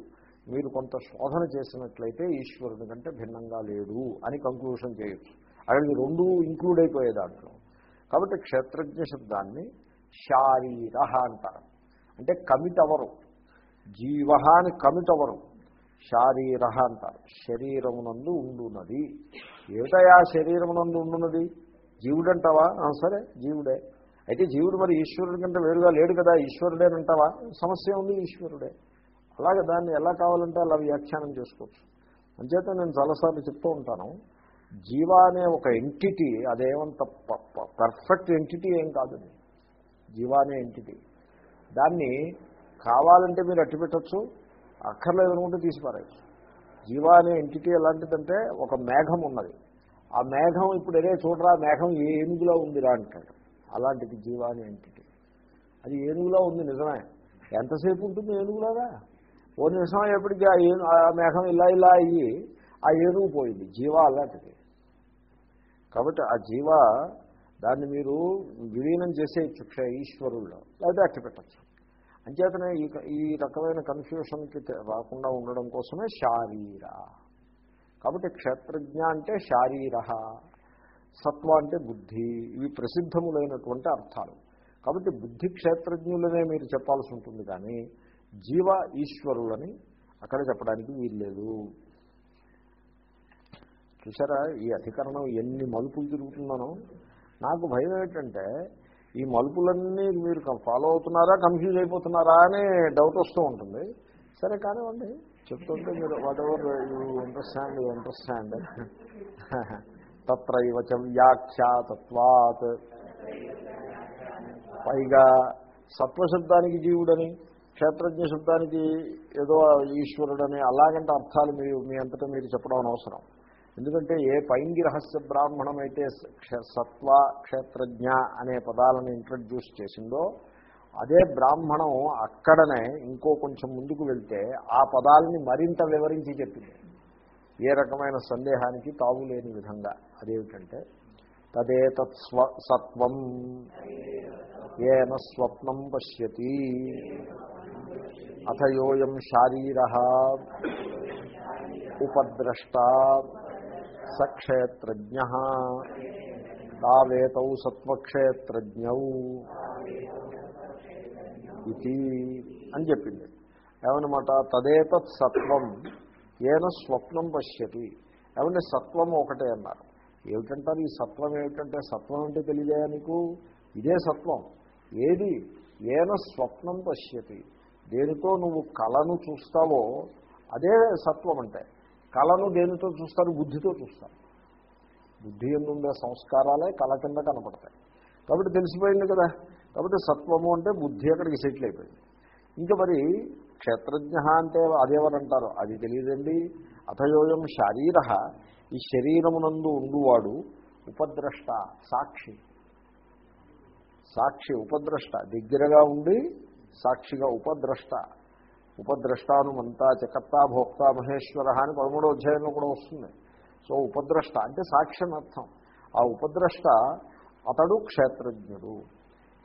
A: మీరు కొంత శోధన చేసినట్లయితే ఈశ్వరుడి కంటే భిన్నంగా లేడు అని కంక్లూషన్ చేయొచ్చు. అలాగే రెండు ఇంక్లూడ్ అయిపోయే దాంట్లో. కాబట్టి క్షేత్రజ్ఞ శబ్దాన్ని శారీర అంటారు. అంటే కమిట్ అవరు జీవ అని కమిట్ అవరు శారీర అంటారు. శరీరమునందు ఉండున్నది ఏమిటయా శరీరమునందు ఉండున్నది జీవుడంటావా? సరే జీవుడే. అయితే జీవుడు మరి ఈశ్వరుడి కంటే వేరుగా లేడు కదా ఈశ్వరుడేనంటావా సమస్య ఉంది ఈశ్వరుడే. అలాగే దాన్ని ఎలా కావాలంటే అలా వ్యాఖ్యానం చేసుకోవచ్చు. అంచేత నేను చాలాసార్లు చెప్తూ ఉంటాను జీవ అనే ఒక ఎంటిటీ అదేమంత పర్ఫెక్ట్ ఎంటిటీ ఏం కాదు జీవ అనే ఎంటిటీ దాన్ని కావాలంటే మీరు అట్టి పెట్టచ్చు అక్కర్లేదు అనుకుంటే తీసి జీవ అనే ఎంటిటీ ఎలాంటిదంటే ఒక మేఘం ఉన్నది. ఆ మేఘం ఇప్పుడు అదే చూడరా మేఘం ఏ ఏనుగులో ఉందిరా అంటాడు. అలాంటిది జీవ అనే ఎంటిటీ అది ఏనుగులో ఉంది నిజమే. ఎంతసేపు ఉంటుంది ఏనుగులాగా ఓ నిమిషం అయ్యేప్పటికీ ఆ ఏను ఆ మేఘం ఇలా ఇలా అయ్యి ఆ ఏనుగు పోయింది. జీవ అలాంటిది. కాబట్టి ఆ జీవ దాన్ని మీరు విలీనం చేసేయచ్చు క్ష ఈశ్వరుల్లో. లేదా అట్టిపెట్టచ్చు. అంచేతనే ఈ ఈ రకమైన కన్ఫ్యూషన్కి రాకుండా ఉండడం కోసమే శారీర. కాబట్టి క్షేత్రజ్ఞ అంటే శారీర సత్వ అంటే బుద్ధి. ఇవి ప్రసిద్ధములైనటువంటి అర్థాలు. కాబట్టి బుద్ధి క్షేత్రజ్ఞులనే మీరు చెప్పాల్సి ఉంటుంది కానీ జీవ ఈశ్వరులని అక్కడ చెప్పడానికి వీల్లేదు. చూసారా ఈ అధికరణం ఎన్ని మలుపులు తిరుగుతున్నానో నాకు భయం ఏంటంటే ఈ మలుపులన్నీ మీరు ఫాలో అవుతున్నారా కన్ఫ్యూజ్ అయిపోతున్నారా అనే డౌట్ వస్తూ ఉంటుంది. సరే కానివ్వండి. చెప్తుంటే మీరు whatever you understand you understand తత్రైవ చ వ్యాఖ్యాతత్వాత్. పైగా సత్వశబ్దానికి జీవుడని క్షేత్రజ్ఞ శబ్దానికి ఏదో ఈశ్వరుడని అలాగంటే అర్థాలు మీరు మీ అంతటా మీరు చెప్పడం అనవసరం. ఎందుకంటే ఏ పైంగి రహస్య బ్రాహ్మణం అయితే క్ష- సత్వ క్షేత్రజ్ఞ అనే పదాలను ఇంట్రడ్యూస్ చేసిందో అదే బ్రాహ్మణం అక్కడనే ఇంకో కొంచెం ముందుకు వెళ్తే ఆ పదాలని మరింత వివరించి చెప్పింది. ఏ రకమైన సందేహానికి తావు లేని విధంగా. అదేమిటంటే తదేతత్ స్వ సత్వం ఏన స్వప్నం పశ్యతి. అథయోయం శారీర ఉపద్రష్ట సక్షేత్రజ్ఞ తావేతౌ సత్వక్షేత్రజ్ఞౌ ఇది అని చెప్పింది. ఏమన్నమాట? తదేతత్ సత్వం ఏన స్వప్నం పశ్యతి. ఏమంటే సత్వం ఒకటే అన్నారు. ఏమిటంటారు ఈ సత్వం? ఏమిటంటే సత్వం అంటే తెలియజేయా నీకు? ఇదే సత్వం. ఏది? ఏన స్వప్నం పశ్యతి. దేనితో నువ్వు కళను చూస్తావో అదే సత్వం అంటే. కళను దేనితో చూస్తారు? బుద్ధితో చూస్తారు. బుద్ధి ఎందుండే? సంస్కారాలే కళ కింద కనపడతాయి. కాబట్టి తెలిసిపోయింది కదా. కాబట్టి సత్వము అంటే బుద్ధి అక్కడికి సెటిల్ అయిపోయింది. ఇంకా మరి క్షేత్రజ్ఞ అంటే అదేవరంటారు అది తెలియదండి. అథయోయం శారీర. ఈ శరీరమునందు ఉండువాడు ఉపద్రష్ట సాక్షి. సాక్షి ఉపద్రష్ట. దగ్గరగా ఉండి సాక్షిగా ఉపద్రష్ట. ఉపద్రష్టానుమంతా చకర్తా భోక్త మహేశ్వర అని పదమూడో అధ్యాయంలో కూడా వస్తుంది. సో ఉపద్రష్ట అంటే సాక్షి అర్థం ఆ ఉపద్రష్ట అతడు క్షేత్రజ్ఞుడు.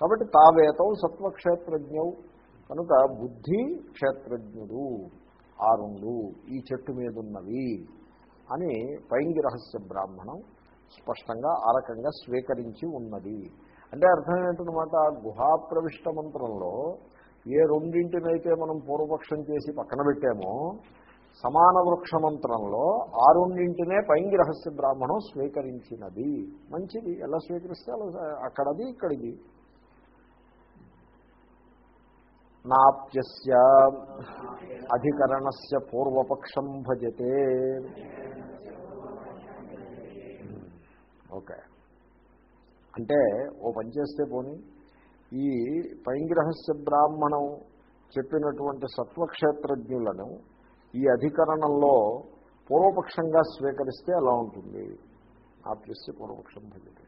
A: కాబట్టి తావేతం సత్వక్షేత్రజ్ఞవు కనుక బుద్ధి క్షేత్రజ్ఞుడు ఆ రెండు ఈ చెట్టు మీద ఉన్నవి అని పైంగి రహస్య బ్రాహ్మణం స్పష్టంగా ఆ రకంగా స్వీకరించి ఉన్నది. అంటే అర్థం ఏంటనమాట గుహాప్రవిష్ట మంత్రంలో ఏ రెండింటినైతే మనం పూర్వపక్షం చేసి పక్కన పెట్టామో సమాన వృక్ష మంత్రంలో ఆ రెండింటినే పైంగి రహస్య బ్రాహ్మణం స్వీకరించినది. మంచిది. ఎలా స్వీకరిస్తే అలా అక్కడది ఇక్కడిది. నాప్యస్య అధికరణస్య పూర్వపక్షం భజతే. ఓకే. అంటే ఓ పని చేస్తే పోని ఈ పైంగ్రహస్య బ్రాహ్మణం చెప్పినటువంటి సత్వక్షేత్రజ్ఞులను ఈ అధికరణంలో పూర్వపక్షంగా స్వీకరిస్తే అలా ఉంటుంది? నాప్యస్య పూర్వపక్షం భజతే.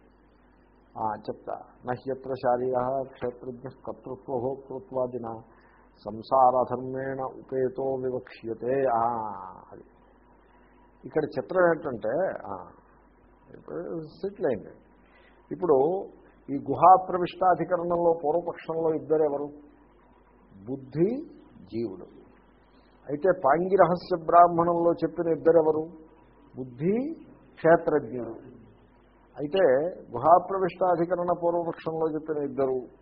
A: చెప్తా. నహ్యత్ర శారీర క్షేత్రజ్ఞ కర్తృత్వ కృత్వాదిన సంసారధర్మేణ ఉపేతో వివక్ష్యతే. అది. ఇక్కడ చిత్రం ఏంటంటే సెటిల్ అయింది. ఇప్పుడు ఈ గుహా ప్రవిష్టాధికరణంలో పూర్వపక్షంలో ఇద్దరెవరు? బుద్ధి జీవుడు. అయితే పాంగి రహస్య బ్రాహ్మణంలో చెప్పిన ఇద్దరెవరు? బుద్ధి క్షేత్రజ్ఞుడు. అయితే గుహాప్రవిష్టాధికరణ పూర్వపక్షంలో చెప్పిన ఇద్దరు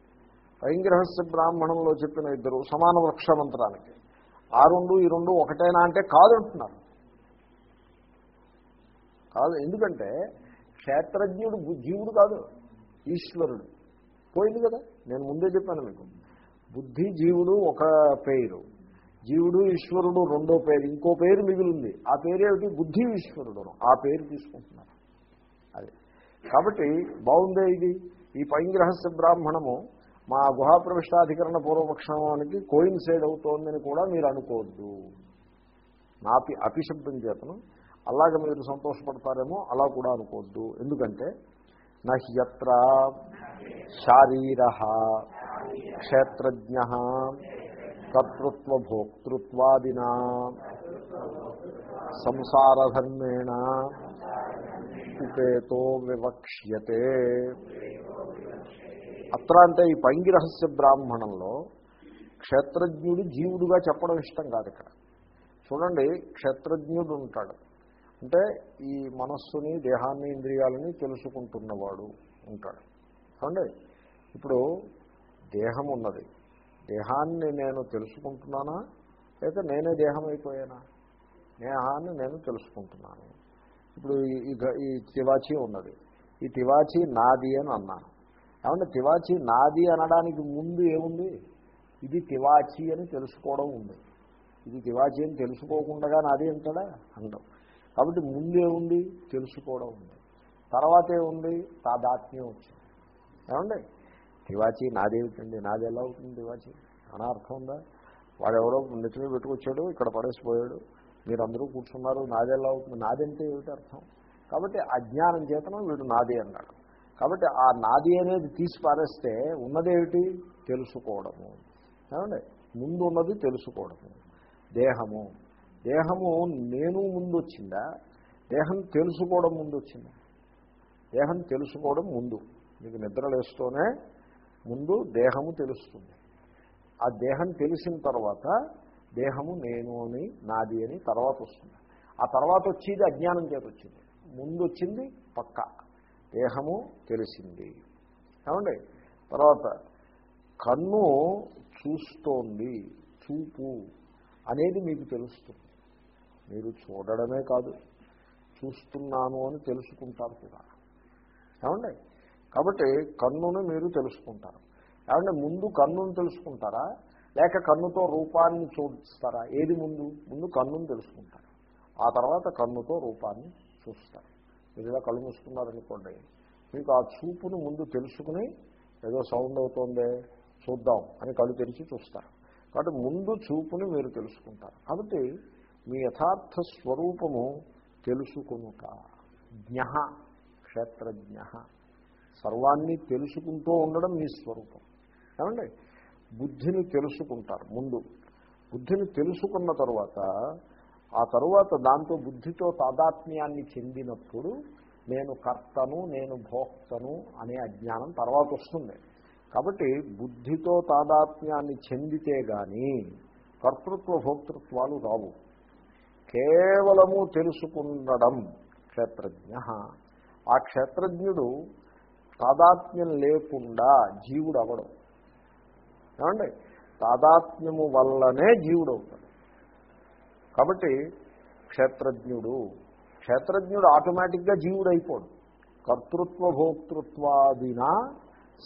A: పైంగ్రహస్య బ్రాహ్మణంలో చెప్పిన ఇద్దరు సమాన వృక్ష మంత్రానికి. ఆ రెండు ఈ రెండు ఒకటేనా అంటే కాదు అంటున్నారు. కాదు ఎందుకంటే క్షేత్రజ్ఞుడు జీవుడు కాదు ఈశ్వరుడు. పోయింది కదా? నేను ముందే చెప్పాను మీకు. బుద్ధి జీవుడు ఒక పేరు జీవుడు ఈశ్వరుడు రెండో పేరు ఇంకో పేరు మిగిలింది. ఆ పేరు ఏమిటి బుద్ధి ఈశ్వరుడు. ఆ పేరు తీసుకుంటున్నారు. కాబట్టి బాగుందే ఇది. ఈ పైంగ్రహస్య బ్రాహ్మణము మా గుహాప్రవిష్టాధికరణ పూర్వపక్షానికి కోయిన్సైడ్ అవుతోందని కూడా మీరు అనుకోవద్దు. నాపి అపిశబ్దం చేతను. అలాగ మీరు సంతోషపడతారేమో అలా కూడా అనుకోవద్దు. ఎందుకంటే నహ్యత్ర శారీర క్షేత్రజ్ఞ కర్తృత్వభోక్తృత్వాదినా సంసారధర్మేణ ఉపేతో వివక్ష్యతే. అత్ర అంటే ఈ పంగి రహస్య బ్రాహ్మణంలో క్షేత్రజ్ఞుడు జీవుడుగా చెప్పడం ఇష్టం కాదు ఇక్కడ. చూడండి క్షేత్రజ్ఞుడు ఉంటాడు. అంటే ఈ మనస్సుని దేహాన్ని ఇంద్రియాలని తెలుసుకుంటున్నవాడు ఉంటాడు. చూడండి ఇప్పుడు దేహం ఉన్నది. దేహాన్ని నేను తెలుసుకుంటున్నానా? లేక నేనే దేహం అయిపోయానా దేహాన్ని నేను తెలుసుకుంటున్నాను. ఇప్పుడు ఈ- ఈ తివాచి ఉన్నది ఈ తివాచి నాది అని అన్నాను. ఏమంటే తివాచి నాది అనడానికి ముందు ఏముంది? ఇది తివాచి అని తెలుసుకోవడం ఉంది. ఇది తివాచి అని తెలుసుకోకుండా నాది అంటాడా? అంటాం. కాబట్టి ముందు ఏముంది? తెలుసుకోవడం ఉంది. తర్వాత ఏముంది? తాదాత్మ్యం వచ్చింది. ఏమండి? తివాచి నాదేమిటండి? నాది ఎలా అవుతుంది తివాచి? అనార్థం ఉందా? వాడెవరో నెత్తిమీ పెట్టుకొచ్చాడు ఇక్కడ పడేసిపోయాడు. మీరందరూ కూర్చున్నారు నాది ఎలా అవుతుంది? నాదంటే ఏమిటి అర్థం? కాబట్టి అజ్ఞానం చేతనం వీడు నాది అన్నాడు. కాబట్టి ఆ నాది అనేది తీసి పారేస్తే ఉన్నదేమిటి? తెలుసుకోవడము. ఏమండి? ముందు ఉన్నది తెలుసుకోవడము. దేహము. దేహము నేను ముందు వచ్చిందా దేహం తెలుసుకోవడం ముందు వచ్చిందా దేహం తెలుసుకోవడం ముందు. మీకు నిద్రలేస్తూనే ముందు దేహము తెలుస్తుంది. ఆ దేహం తెలిసిన తర్వాత దేహము నేను అని నాది అని తర్వాత వస్తుంది. ఆ తర్వాత వచ్చేది అజ్ఞానం చేత వచ్చింది. ముందు వచ్చింది పక్క. దేహము తెలిసింది. ఏమండి? తర్వాత కన్ను చూస్తోంది చూపు అనేది మీకు తెలుస్తుంది. మీరు చూడడమే కాదు చూస్తున్నాను అని తెలుసుకుంటారు కూడా. ఏమండి? కాబట్టి కన్నును మీరు తెలుసుకుంటారు. ఏమంటే ముందు కన్నును తెలుసుకుంటారా? లేక కన్నుతో రూపాన్ని చూస్తారా? ఏది ముందు? ముందు కన్నును తెలుసుకుంటారు. ఆ తర్వాత కన్నుతో రూపాన్ని చూస్తారు. మీరు ఇలా కళ్ళు మూసుకున్నారనుకోండి మీకు ఆ చూపును ముందు తెలుసుకుని ఏదో సౌండ్ అవుతోందే చూద్దాం అని కళ్ళు తెరిచి చూస్తారు. కాబట్టి ముందు చూపుని మీరు తెలుసుకుంటారు. కాబట్టి మీ యథార్థ స్వరూపము తెలుసుకునుట జ్ఞ క్షేత్రజ్ఞ సర్వాన్ని తెలుసుకుంటూ ఉండడం మీ స్వరూపం. ఏమండి? బుద్ధిని తెలుసుకుంటారు ముందు. బుద్ధిని తెలుసుకున్న తర్వాత ఆ తరువాత దాంతో బుద్ధితో తాదాత్మ్యాన్ని చెందినప్పుడు నేను కర్తను నేను భోక్తను అనే అజ్ఞానం తర్వాత వస్తుంది. కాబట్టి బుద్ధితో తాదాత్మ్యాన్ని చెందితే కానీ కర్తృత్వ భోక్తృత్వాలు రావు. కేవలము తెలుసుకుండడం క్షేత్రజ్ఞ. ఆ క్షేత్రజ్ఞుడు తాదాత్మ్యం లేకుండా జీవుడు అవడం ఏమండి? తాదాత్మ్యము వల్లనే జీవుడు అవుతాడు కాబట్టి క్షేత్రజ్ఞుడు క్షేత్రజ్ఞుడు ఆటోమేటిక్గా జీవుడు అయిపోడు కర్తృత్వ భోక్తృత్వాదిన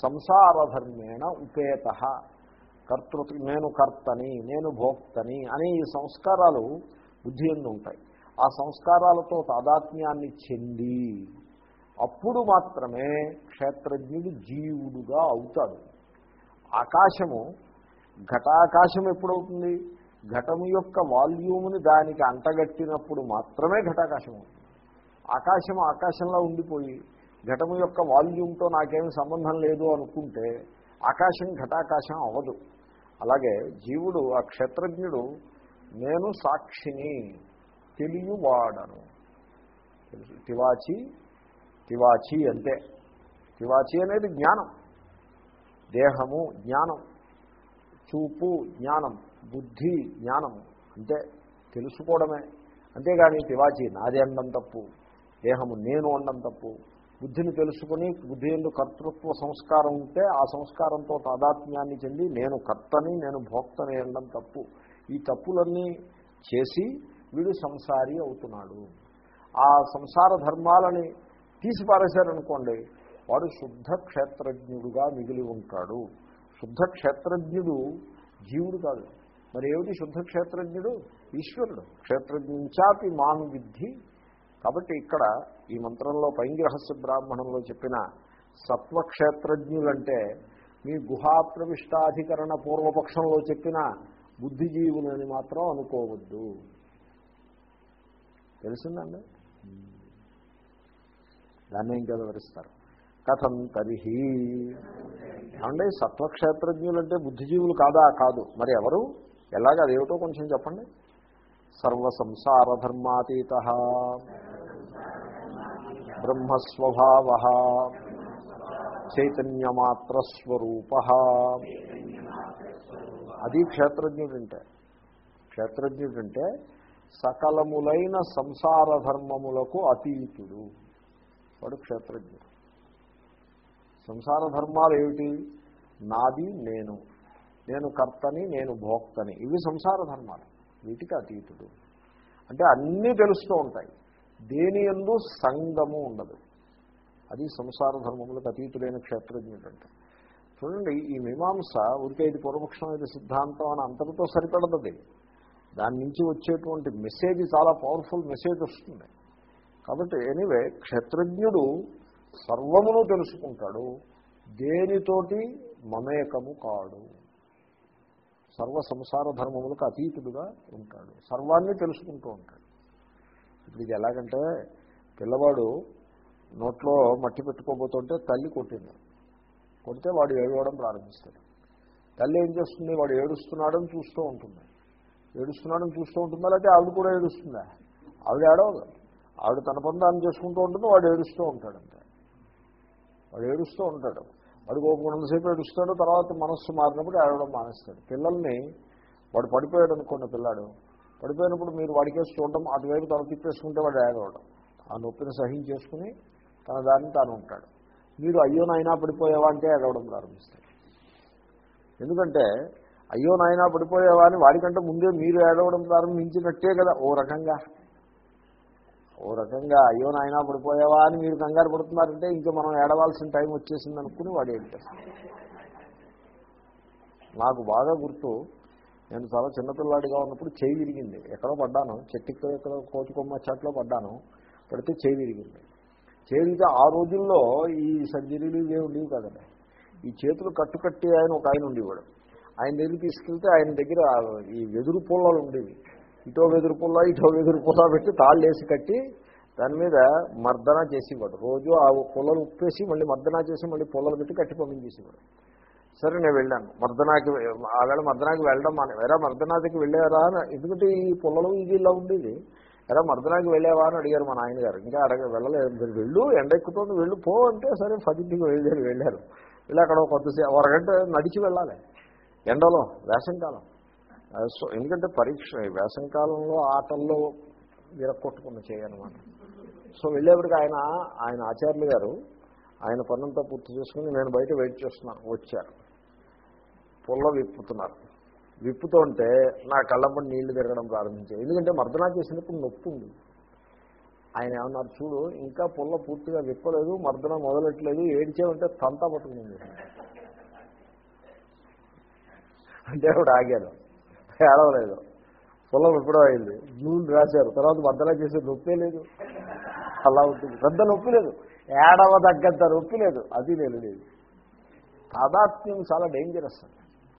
A: సంసారధర్మేణ ఉపేత. కర్తృత్వ నేను కర్తని నేను భోక్తని అనే ఈ సంస్కారాలు బుద్ధి ఎందు ఉంటాయి. ఆ సంస్కారాలతో తాదాత్మ్యాన్ని చెంది అప్పుడు మాత్రమే క్షేత్రజ్ఞుడు జీవుడుగా అవుతాడు. ఆకాశము ఘటాకాశం ఎప్పుడవుతుంది? ఘటము యొక్క వాల్యూమ్ని దానికి అంటగట్టినప్పుడు మాత్రమే ఘటాకాశం అవుతుంది. ఆకాశం ఆకాశంలో ఉండిపోయి ఘటము యొక్క వాల్యూమ్తో నాకేమి సంబంధం లేదు అనుకుంటే ఆకాశం ఘటాకాశం అవ్వదు. అలాగే జీవుడు ఆ క్షేత్రజ్ఞుడు నేను సాక్షిని తెలియవాడను. తివాచి తివాచి అంతే తివాచి అనేది జ్ఞానం. దేహము జ్ఞానం చూపు జ్ఞానం బుద్ధి జ్ఞానం అంటే తెలుసుకోవడమే. అంతేగాని తివాచి నాది అండం తప్పు దేహము నేను అండం తప్పు బుద్ధిని తెలుసుకుని బుద్ధి ఎందు కర్తృత్వ సంస్కారం ఉంటే ఆ సంస్కారంతో తాదాత్మ్యాన్ని చెంది నేను కర్తని నేను భోక్తని అనడం తప్పు. ఈ తప్పులన్నీ చేసి వీడు సంసారి అవుతున్నాడు. ఆ సంసార ధర్మాలని తీసిపారేశారనుకోండి వాడు శుద్ధ క్షేత్రజ్ఞుడుగా మిగిలి ఉంటాడు. శుద్ధ క్షేత్రజ్ఞుడు జీవుడు కాదు. మరి ఏమిటి శుద్ధ క్షేత్రజ్ఞుడు ఈశ్వరుడు క్షేత్రజ్ఞాపి మాను విద్ధి. కాబట్టి ఇక్కడ ఈ మంత్రంలో పైంగ్రహస్య బ్రాహ్మణంలో చెప్పిన సత్వక్షేత్రజ్ఞులంటే మీ గుహాప్రవిష్టాధికరణ పూర్వపక్షంలో చెప్పిన బుద్ధిజీవులని మాత్రం అనుకోవద్దు. తెలిసిందండి? దాన్ని ఇంకా వివరిస్తారు. కథం తరిహి. ఏమండి సత్వక్షేత్రజ్ఞులు అంటే బుద్ధిజీవులు కాదా? కాదు. మరి ఎవరు? ఎలాగ? అదేమిటో కొంచెం చెప్పండి. సర్వ సంసార ధర్మాతీత బ్రహ్మస్వభావ. చైతన్యమాత్రస్వరూప. అది క్షేత్రజ్ఞుడంటే. క్షేత్రజ్ఞుడంటే సకలములైన సంసార ధర్మములకు అతీతుడు. వాడు క్షేత్రజ్ఞుడు. సంసార ధర్మాలు ఏమిటి? నాది నేను. నేను కర్తని నేను భోక్తని. ఇవి సంసార ధర్మాలు. వీటికి అతీతుడు. అంటే అన్నీ తెలుస్తూ ఉంటాయి. దేని ఎందు సంగము ఉండదు. అది సంసార ధర్మములకు అతీతుడైన క్షేత్రజ్ఞుడు అంటే చూడండి ఈ మీమాంస ఊరికే ఇది పూర్వపక్షం ఇది సిద్ధాంతం అని అంతటితో సరిపడదది. దాని నుంచి వచ్చేటువంటి మెసేజ్ చాలా పవర్ఫుల్ మెసేజ్ వస్తుంది. కాబట్టి ఎనీవే క్షేత్రజ్ఞుడు సర్వమును తెలుసుకుంటాడు. దేనితోటి మమేకము కాడు. సర్వ సంసార ధర్మములకు అతీతుడుగా ఉంటాడు. సర్వాన్ని తెలుసుకుంటూ ఉంటాడు. ఇప్పుడు ఇది ఎలాగంటే పిల్లవాడు నోట్లో మట్టి పెట్టుకోబోతుంటే తల్లి కొట్టింది. కొడితే వాడు ఏడవడం ప్రారంభిస్తాడు. తల్లి ఏం చేస్తుంది? వాడు ఏడుస్తున్నాడని చూస్తూ ఉంటుంది. ఏడుస్తున్నాడని చూస్తూ ఉంటుందా. లేకపోతే ఆవిడ కూడా ఏడుస్తుందా? ఆవిడ ఏడవదు. ఆవిడ తన పని చేసుకుంటూ ఉంటుంది. వాడు ఏడుస్తూ ఉంటాడు. వాడు ఏడుస్తూ ఉంటాడు. వాడు కోపకున్నంతసేపు ఏడుస్తాడు తర్వాత మనస్సు మారినప్పుడు ఏడవడం మానేస్తాడు. పిల్లల్ని వాడు పడిపోయాడు అనుకున్న పిల్లాడు. పడిపోయినప్పుడు మీరు వాడికేసి చూడడం అటువైపు తల తిప్పేసుకుంటే వాడు ఏడవడం. ఆ నొప్పిని సహించేసుకుని తన దాన్ని తాను ఉంటాడు. మీరు అయ్యో నాయనా పడిపోయావా అంటే ఏడవడం ప్రారంభిస్తాడు ఎందుకంటే అయ్యో నాయనా పడిపోయావా అని వాడికంటే ముందే మీరు ఏడవడం ప్రారంభించినట్టే కదా ఓ రకంగా. ఓ రకంగా అయ్యో నాయన పడిపోయావా అని మీరు కంగారు పడుతున్నారంటే ఇంకా మనం ఏడవాల్సిన టైం వచ్చేసింది అనుకుని వాడు ఏం నాకు బాగా గుర్తు నేను చాలా చిన్నపిల్లాడిగా ఉన్నప్పుడు చేయి విరిగింది. ఎక్కడో పడ్డాను చెట్టుకు ఎక్కడో కోతికొమ్మ చెట్లో పడ్డాను పడితే చేయి విరిగింది. చేయి విరిగితే ఆ రోజుల్లో ఈ సర్జరీలు ఇవే ఉండేవి కదండి ఈ చేతులు కట్టుకట్టి ఆయన ఒక ఆయన ఉండేవాడు. ఆయన దగ్గర తీసుకెళ్తే ఆయన దగ్గర ఈ వెదురు పుల్లలు ఉండేవి. ఇటో వెదురు పుల్ల ఇటో వెదురు పుల్ల పెట్టి తాళ్ళేసి కట్టి దాని మీద మర్దన చేసేవాడు. రోజు ఆ పుల్లలు ఉప్పేసి మళ్ళీ మర్దన చేసి మళ్ళీ పుల్లలు పెట్టి కట్టి పంపించేసేవాడు. సరే నేను వెళ్ళాను. మర్దనాకి ఆవేళ మర్దనాకి వెళ్ళడం మన వేరే మర్దనాథకి వెళ్ళారా అని ఎందుకంటే ఈ పుల్లలు ఇది ఇలా ఉండేది. ఎరా మర్దనాకి వెళ్ళావా అని అడిగారు మా నాయనగారు. ఇంకా అడగ వెళ్ళలేదు మీరు వెళ్ళు ఎండ ఎక్కుతుంది వెళ్ళు పో అంటే సరే పదింటికి వెళ్ళారు వెళ్ళారు. వెళ్ళి అక్కడ కొద్దిసేపు అరగంట నడిచి వెళ్ళాలి. ఎండలో వేసంకాలం సో ఎందుకంటే పరీక్ష వేసంకాలంలో ఆటల్లో విరక్కొట్టుకున్న చేయనమాట సో వెళ్ళేప్పటికి ఆయన ఆయన ఆచార్యులు గారు ఆయన పనంతా పూర్తి చేసుకుని నేను బయట వెయిట్ చేస్తున్నాను వచ్చారు. పొల్ల విప్పుతున్నారు. విప్పుతుంటే నా కళ్ళంపడి నీళ్ళు తిరగడం ప్రారంభించాయి. ఎందుకంటే మర్దనా చేసినప్పుడు నొప్పి ఉంది. ఆయన ఏమన్నారు చూడు ఇంకా పుల్ల పూర్తిగా విప్పలేదు మర్దన మొదలెట్టలేదు ఏడిచేవంటే తంతా పట్టుకుంది అంటే ఆవిడ ఆగాను ఏడవలేదు. పుల్ల ఎప్పుడో అయింది. నూనె రాశారు. తర్వాత బద్దలా చేసే నొప్పే లేదు. అలా ఉంటుంది. పెద్ద నొప్పి లేదు. ఏడవ తగ్గంత నొప్పి లేదు. అది లేదు లేదు. తాదాత్మ్యం చాలా డేంజరస్ అండి